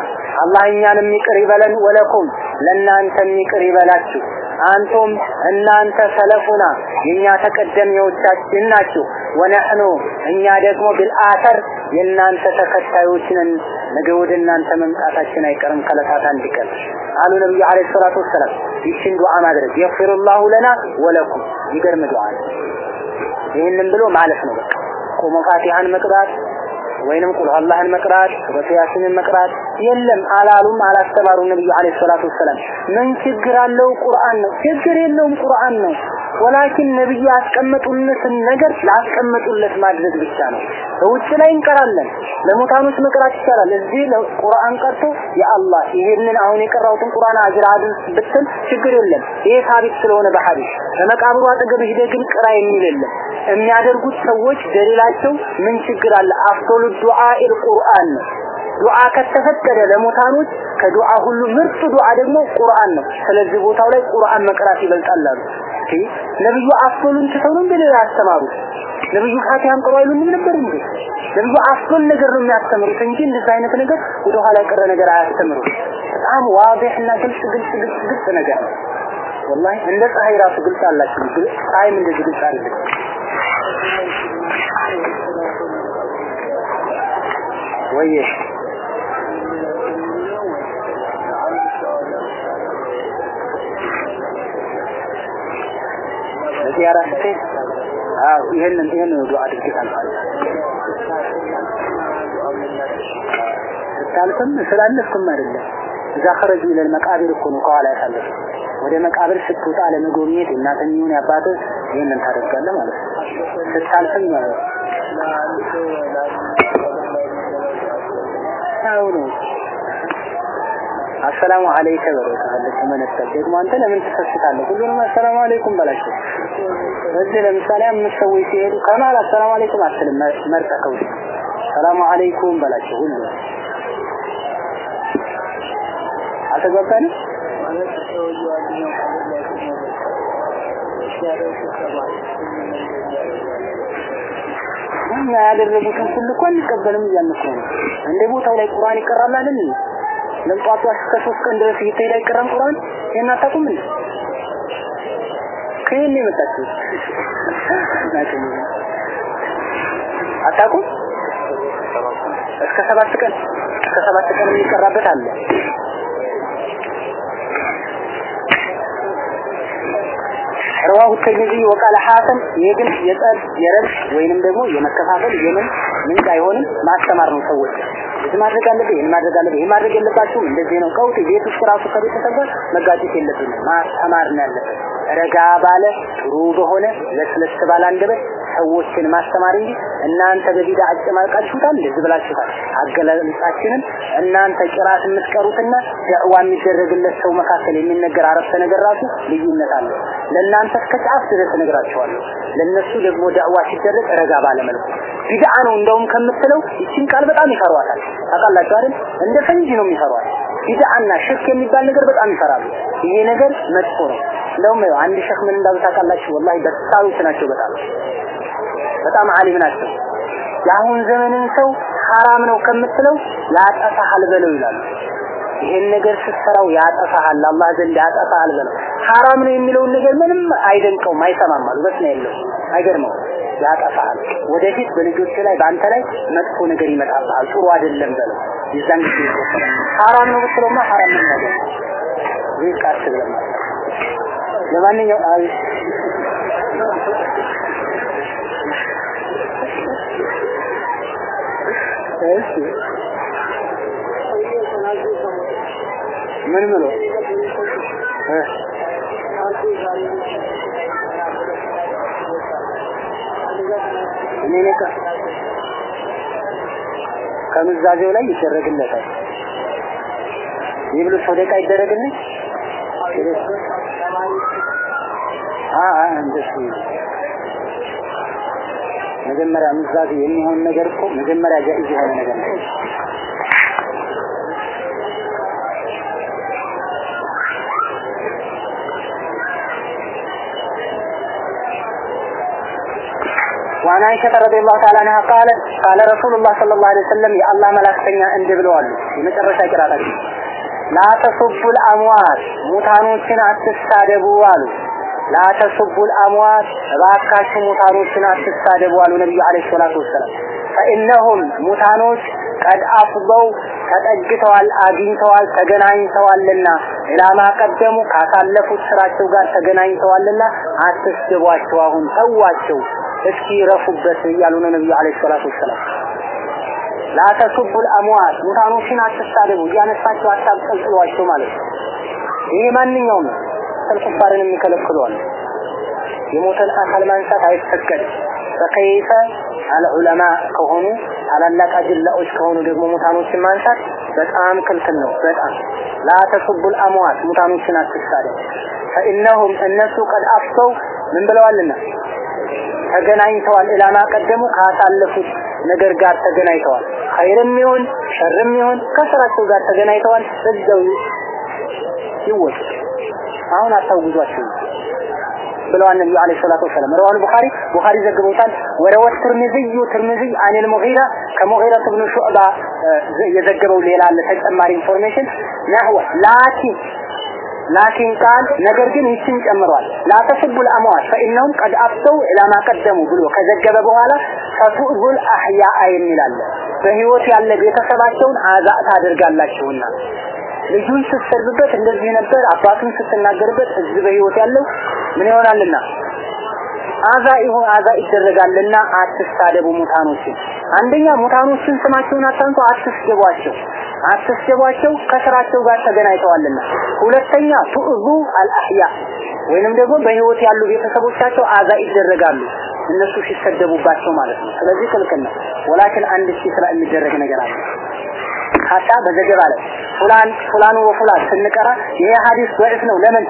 አላህ እኛንም ይቅር ይበለን ወለኩም ለእናንተም ይቅር ይበላችሁ። አንቱም እናንተ ሰለፉና የኛ ተቀደሚዎቻችን ናችሁ። ወነህኑ እኛ ደግሞ ቢልአተር የእናንተ ተከታዮች ነን ነገ ወደ እናንተ መምጣታችን አይቀርም ከለታት አንድ አሉ ነብዩ አለይሂ ሰላቱ ወሰላም ይህችን ዱዓ ማድረግ የግፊሩላሁ ለና ወለኩም ይገርም ዱዓ ይህንን ብሎ ማለፍ ነው በቃ። ቆሞ ፋቲሃን መቅራት ወይንም ቁል አላህን መቅራት ሱረቱ መቅራት የለም አላሉም አላስተማሩ ነብዩ አለይሂ ሰላቱ ወሰላም። ምን ችግር አለው? ቁርአን ነው። ችግር የለውም ቁርአን ነው። ወላኪን ነብዩ ያስቀመጡለትን ነገር ላስቀመጡለት ማድረግ ብቻ ነው። በውጭ ላይ እንቀራለን። ለሙታኖች መቅራት ይቻላል። እዚህ ቁርአን ቀርቶ የአላህ ይሄንን አሁን የቀራውትን ቁርአን አጅር ብትል ችግር የለም። ይሄ ሳቢት ስለሆነ በሐዲስ በመቃብሩ አጠገብ ሂደህ ግን ቅራ የሚል የለም። የሚያደርጉት ሰዎች ደሊላቸው ምን ችግር አለ? አፍቶሉ ዱዓ ቁርአን ነው። ዱዓ ከተፈቀደ ለሙታኖች ከዱዓ ሁሉ ምርጥ ዱዓ ደግሞ ቁርአን ነው። ስለዚህ ቦታው ላይ ቁርአን መቅራት ይበልጣል አሉ። ነብዩ አፍቶሉን ትተው ነው እንደ ያስተማሩ ነብዩ ፋቲሃን ቅሩ አይሉንም ነበር እንዴ? ነብዩ አፍቶል ነገር ነው የሚያስተምሩት እንጂ እንደዚህ አይነት ነገር ወደ ኋላ ቀረ ነገር አያስተምሩት በጣም ዋضحና ግልጽ ግልጽ ግልጽ ግልጽ ነገር ነው። ወላሂ እንደ ፀሐይ ራሱ ግልጽ አላችሁ። ፀሐይም እንደዚህ ግልጽ አይደለም ወይዬ ዚያራ ስትሄድ አዎ ይሄንን ይሄንን ዱዓ ስታልፍም ስላለፍኩም አይደለም። እዛ ኸረጁ ኢለል መቃብር እኮ ነው ከኋላ ያሳለፍ ወደ መቃብር ስትወጣ ለመጎብኘት እናትም ይሁን ያባትህ ይሄንን ታደርጋለህ ማለት ነው። ስታልፍም ነው አሰላሙ አለይከ ከፈለክ መነጠቅ ደግሞ አንተ ለምን ትሰስታለህ ሁሉንም አሰላሙ አለይኩም በላቸው። እዚህ ለምሳሌ አምስት ሰዎች ሲሄዱ ከማል አሰላሙ አለይኩም አትልም? መርጠቀው ሰላሙ አለይኩም በላቸው ሁሉ። አልተግባባንም? እኛ ያደረጉትን ሁሉ እኮ አንቀበልም እያልን እኮ ነው። እንደ ቦታው ላይ ቁርአን ይቀራል አይደል? ለምጧቱ እስከ ቀን ድረስ እየተሄደ አይቀራም ቁርአን? ይሄን እንዴ? ከየት ነው አታውቁም? እስከ ሰባት ቀን እስከ ሰባት ቀን የሚቀራበት አለ ረዋሁ ተርሚዚ ወቃለ ሐሰን ይሄ የጠብ የረብ ወይንም ደግሞ የመከፋፈል የምን ምንጭ አይሆንም። ማስተማር ነው ሰዎች እዚህ ማድረግ አለብህ፣ ይህን ማድረግ አለብህ፣ ይህ ማድረግ የለባችሁም እንደዚህ ነው። ቀውጥ ቤት ውስጥ ራሱ ከቤተሰብ መጋጨት የለብንም። ማስተማር ነው ያለበት ረጋ ባለ ጥሩ በሆነ ለስለስ ባለ አንደበት ሰዎችን ማስተማር እንጂ እናንተ በቢዳ አጨማልቃችሁታል እንደዚህ ብላችሁታል። አገላለጻችንን እናንተ ቅራት የምትቀሩትና ዳዕዋ የሚደረግለት ሰው መካከል የሚነገር አረፍተ ነገር ራሱ ልዩነት አለ ለእናንተ እስከ ጫፍ ድረስ እነግራችኋለሁ። ለነሱ ደግሞ ዳዕዋ ሲደረግ ረጋ ባለ መልኩ። ቢድዓ ነው እንደውም ከምትለው ይችን ቃል በጣም ይፈሯታል። ታውቃላችሁ አይደል? እንደ ፈንጂ ነው የሚፈሯት። ቢድዓና ሽርክ የሚባል ነገር በጣም ይፈራሉ። ይሄ ነገር መጥፎ ነው። እንደውም አንድ ሸክ ምን እንዳሉ ታውቃላችሁ? ወላሂ በሳሎች ናቸው በጣም በጣም አሊም ናቸው። የአሁን ዘመንን ሰው ሐራም ነው ከምትለው ያጠፋሃል በለው ይላሉ። ይሄን ነገር ስትሰራው ያጠፋሃል አላህ ዘንድ ያጠፋሃል በለው። ሐራም ነው የሚለውን ነገር ምንም አይደንቀውም አይሰማም አሉ። በስነ የለው አይገርመው ያጠፋል ወደፊት በልጆች ላይ በአንተ ላይ መጥፎ ነገር ይመጣብሃል። ጥሩ አይደለም በለው። የዛን ጊዜ ሐራም ነው ብትለውማ ሐራም ነው ነገር ቃል ስለማ ለማንኛውም እሺ። ምን ምሎ እኔ ከምዛዜው ላይ ይደረግለታል። ይብሉ ሶደቃ ይደረግልኝ? አ አ እንደሱ መጀመሪያ ምዛዜ የሚሆን ነገር እኮ መጀመሪያ ጃኢዝ የሆነ ነገር ነው። وعن عائشة رضي الله تعالى عنها قالت قال رسول الله صلى الله عليه وسلم يا الله ملاكتنا عند بلوال የመጨረሻ ቅራአታችን لا تصبوا الاموات ሙታኖችን አትሳደቡ አሉ ላተሱቡል አምዋት እባካችሁ ሙታኖችን አትሳደቡ አሉ ነብዩ አለይሂ ሰላቱ ወሰለም። ፈኢነሁም ሙታኖች ቀድ አፍበው ተጠግተዋል፣ አግኝተዋል፣ ተገናኝተዋልና ኢላማ ቀደሙ ካሳለፉት ስራቸው ጋር ተገናኝተዋልና አትስደቧቸው፣ አሁን ተዋቸው፣ እስኪ ረፉበት እያሉ ነብዩ አለይሂ ሰላቱ ወሰለም። ላተሱቡል አምዋት ሙታኖችን አትሳደቡ፣ እያነሳቸው አታብቀልጥሏቸው ማለት ነው። ይሄ ማንኛውም ነው ተልኩፋርን የሚከለክለዋል የሞተን አካል ማንሳት አይፈቀድም። በከይፈ አልዑለማ ከሆኑ ታላላቅ አጅላዎች ከሆኑ ደግሞ ሙታኖችን ማንሳት በጣም ክልክል ነው። በጣም ላ ተሱቡል አምዋት ሙታኖችን አትሳደቡ። ፈኢነሁም እነሱ ቀድ አፍተው ምን ብለዋልና? ተገናኝተዋል። ኢላማ ቀደሙ ካሳለፉት ነገር ጋር ተገናኝተዋል። ኸይርም ይሁን ሸርም ይሁን ከስራቸው ጋር ተገናኝተዋል። እዛው ይወጡ አሁን አታውግዟቸው ብለዋል ነብዩ عليه الصلاة والسلام رواه ቡኻሪ ቡኻሪ ዘግቦታል وروى ትርሚዚ ትርሚዚ عن المغيرة ከሙጊራ ኢብኑ ሹዕባ የዘገበው ሌላ አለ ተጨማሪ information። نحوه لكن لكن ቃል ነገር ግን ይችን ጨምሯል። لا تسبوا الأموات فإنهم قد أفضوا إلى ما قدموا ብሎ ከዘገበ በኋላ ፈቱዙል አህያአ የሚላለ በህይወት ያለ ቤተሰባቸውን አዛ ታደርጋላችሁና ልጁን ስትሰርብበት እንደዚህ ነበር አባቱን ስትናገርበት እዚህ በህይወት ያለው ምን ይሆናልና? አዛ ይሁን አዛ ይደረጋልና አትሳደቡ ሙታኖችን። አንደኛ ሙታኖችን ስማቸውን አታንሱ አትስደቧቸው። አትስደቧቸው ከስራቸው ጋር ተገናኝተዋልና። ሁለተኛ ቱዕዙ አልአህያ ወይንም ደግሞ በህይወት ያሉ ቤተሰቦቻቸው አዛ ይደረጋሉ። እነሱ ሲሰደቡባቸው ማለት ነው። ስለዚህ ክልክል ነው። አንድ ሺህ የሚደረግ ነገር አለ ሀታ በዘገባ ላይ ፉላን ፉላኑ ወፉላን ስንቀራ ይሄ ሀዲስ ወይስ ነው። ለምን?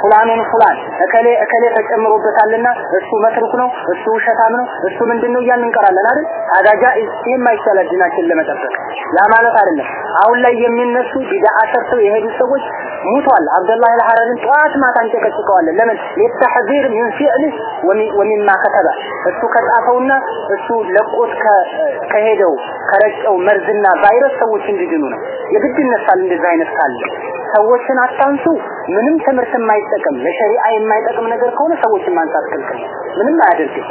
ፉላኑን ፉላን እከሌ እከሌ ተጨምሮበታልና እሱ መትሩክ ነው እሱ ውሸታም ነው እሱ ምንድነው እያልን እንቀራለን አይደል? አዳጃ የማይቻል ዲናችን ለመጠበቅ። ያ ማለት አይደለም። አሁን ላይ የሚነሱ ቢድዓ ሰርተው የሄዱ ሰዎች ሙቷል አብደላህ አልሐረርን ጠዋት ማታ እንጨቀጭቀዋለን። ለምን? ለተሕዚር ምን ፊዕል ወሚማ ከተበ። እሱ ከጻፈውና እሱ ለቆት ከሄደው ከረጨው መርዝና ቫይረስ ሰዎች እንዲድኑ ነው። የግድ ይነሳል። እንደዛ አይነት ካለ ሰዎችን አታንሱ። ምንም ትምህርት የማይጠቅም ለሸሪዓ የማይጠቅም ነገር ከሆነ ሰዎችን ማንሳት ክልክል ምንም አያደርግም።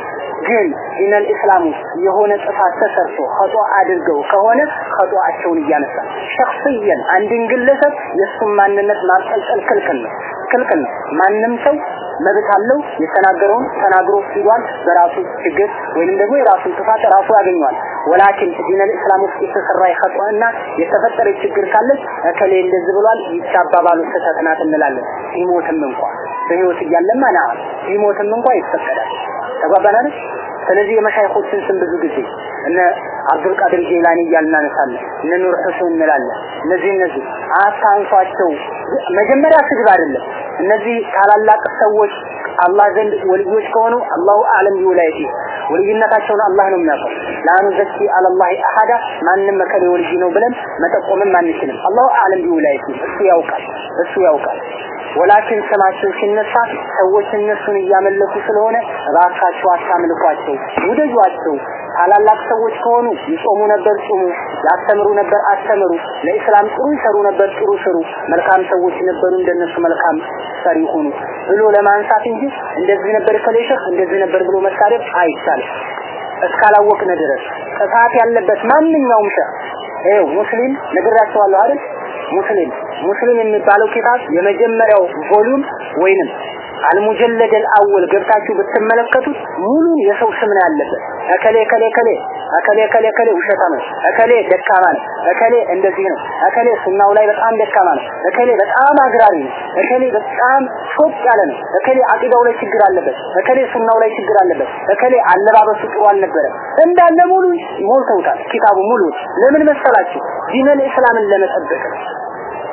ግን ዲነል እስላም የሆነ ጥፋት ተሰርቶ ኸጦ አድርገው ከሆነ ኸጦአቸውን እያነሳ ሸክስየን አንድን ግለሰብ የእሱን ማንነት ማብጠልጠል ክልክል ነው ክልክል ነው። ማንም ሰው መብት አለው። የተናገረውን ተናግሮ ሲሏል በራሱ ችግር ወይንም ደግሞ የራሱን ጥፋት ራሱ ያገኘዋል። ወላኪን ዲነል ኢስላም ውስጥ የተሰራ ይኸጧና የተፈጠረ ችግር ካለች እከሌ እንደዚህ ብሏል ይቻባባሉ ስህተት እንላለን። ይሞትም እንኳን በህይወት እያለማ ና ይሞትም እንኳን ይፈቀዳል። ተጓባናል ስለዚህ የመሻይኾችን ስም ብዙ ጊዜ እነ አብዱል ቃድር ጄላኒ እያልን እናነሳለን። እነ ኑር ሁሴን እንላለን። እነዚህ እነዚህ አታንሷቸው። መጀመሪያ ስድብ አይደለም እነዚህ ታላላቅ ሰዎች አላህ ዘንድ ወልዮች ከሆኑ الله أعلم بولايته ወልይነታቸውን አላህ ነው የሚያውቀው። لا نزكي على الله أحدا ማንም እከሌ ወልይ ነው ብለን መጠቆምም አንችልም። الله أعلم بولايته እሱ ያውቃል እሱ ያውቃል ولكن ስማቸው ሲነሳ ሰዎች እነሱን እያመለኩ ስለሆነ እባካቸው አታምልኳቸው ውደዷቸው። ታላላቅ ሰዎች ከሆኑ ይጾሙ ነበር ጾሙ ያስተምሩ ነበር አስተምሩ። ለኢስላም ጥሩ ይሰሩ ነበር ጥሩ ስሩ። መልካም ሰዎች ነበሩ እንደነሱ መልካም ሙፈሰር ይሁኑ ብሎ ለማንሳት እንጂ እንደዚህ ነበር ከሌሸህ እንደዚህ ነበር ብሎ መሳደብ አይቻልም። እስካላወቅነ ድረስ ጥፋት ያለበት ማንኛውም ሸህ። ይኸው ሙስሊም ነግራቸዋለሁ አይደል? ሙስሊም ሙስሊም የሚባለው ኪታብ የመጀመሪያው ቮሉም ወይንም አልሙጀለድ አልአወል ገብታችሁ ብትመለከቱት ሙሉን የሰው ስም ነው ያለበት። እከሌ እከሌ እከሌ እከሌ እከሌ እከሌ ውሸታም ነው። እከሌ ደካማ ነው። እከሌ እንደዚህ ነው። እከሌ ሱናው ላይ በጣም ደካማ ነው። እከሌ በጣም አግራሪ ነው። እከሌ በጣም ሾቅ ያለ ነው። እከሌ አቂዳው ላይ ችግር አለበት። እከሌ ሱናው ላይ ችግር አለበት። እከሌ አለባበሱ ጥሩ አልነበረም። እንዳለ ሙሉ ሞልተውታል። ኪታቡ ሙሉ። ለምን መሰላችሁ? ዲነል እስላምን ለመጠበቅ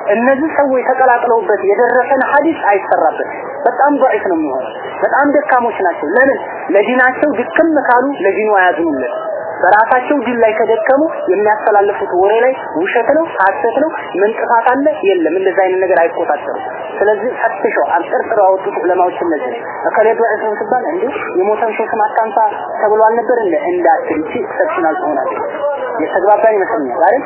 እነዚህ ሰዎች ተቀላቅለውበት የደረሰን ሐዲስ አይሰራበት በጣም ضعيف ነው የሚሆነው በጣም ደካሞች ናቸው ለምን ለዲናቸው ድክም ካሉ ለዲኑ አያዝኑለት በራሳቸው ዲን ላይ ከደከሙ የሚያስተላልፉት ወሬ ላይ ውሸት ነው ሐሰት ነው ምን ጥፋት አለ የለም እንደዛ አይነት ነገር አይቆጣጠሩ ስለዚህ ፈትሸው አንጠርጥረው ያወጡት ዑለማዎች እነዚህ እከሌ ضعيف ነው ሲባል እንዴ የሞተን ሰው ስም አታንሳ ተብሎ አልነበር እንደ እንዳትል እቺ ኤክሰፕሽናል ትሆናለች የተግባባን ይመስለኛል አይደል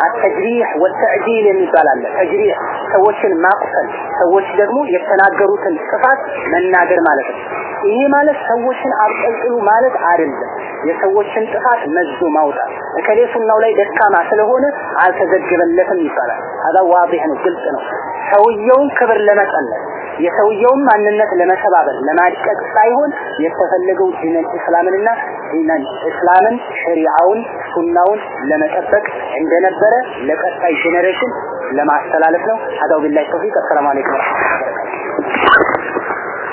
አተጅሪህ ወተዕዲል የሚባል አለ። تجريح ሰዎችን ማቁሰል ሰዎች ደግሞ የተናገሩትን ጥፋት መናገር ማለት ነው። ይሄ ማለት ሰዎችን አብጠልጥሉ ማለት አይደለም። የሰዎችን ጥፋት መዞ ማውጣት። እከሌ ላይ ደካማ ስለሆነ አልተዘገበለትም ይባላል። አዳ ዋዲህ ነው ግልጽ ነው። ሰውየውን ክብር ለመቀነስ የሰውየውን ማንነት ለመሰባበር ለማድቀቅ ሳይሆን የተፈለገው ዲነል እስላምንና ዲነል እስላምን ሸሪዓውን ሱናውን ለመጠበቅ እንደነበረ ለቀጣይ ጄኔሬሽን ለማስተላለፍ ነው። አዳው ቢላሂ ተውፊቅ። አሰላሙ አለይኩም ወራህመቱላሂ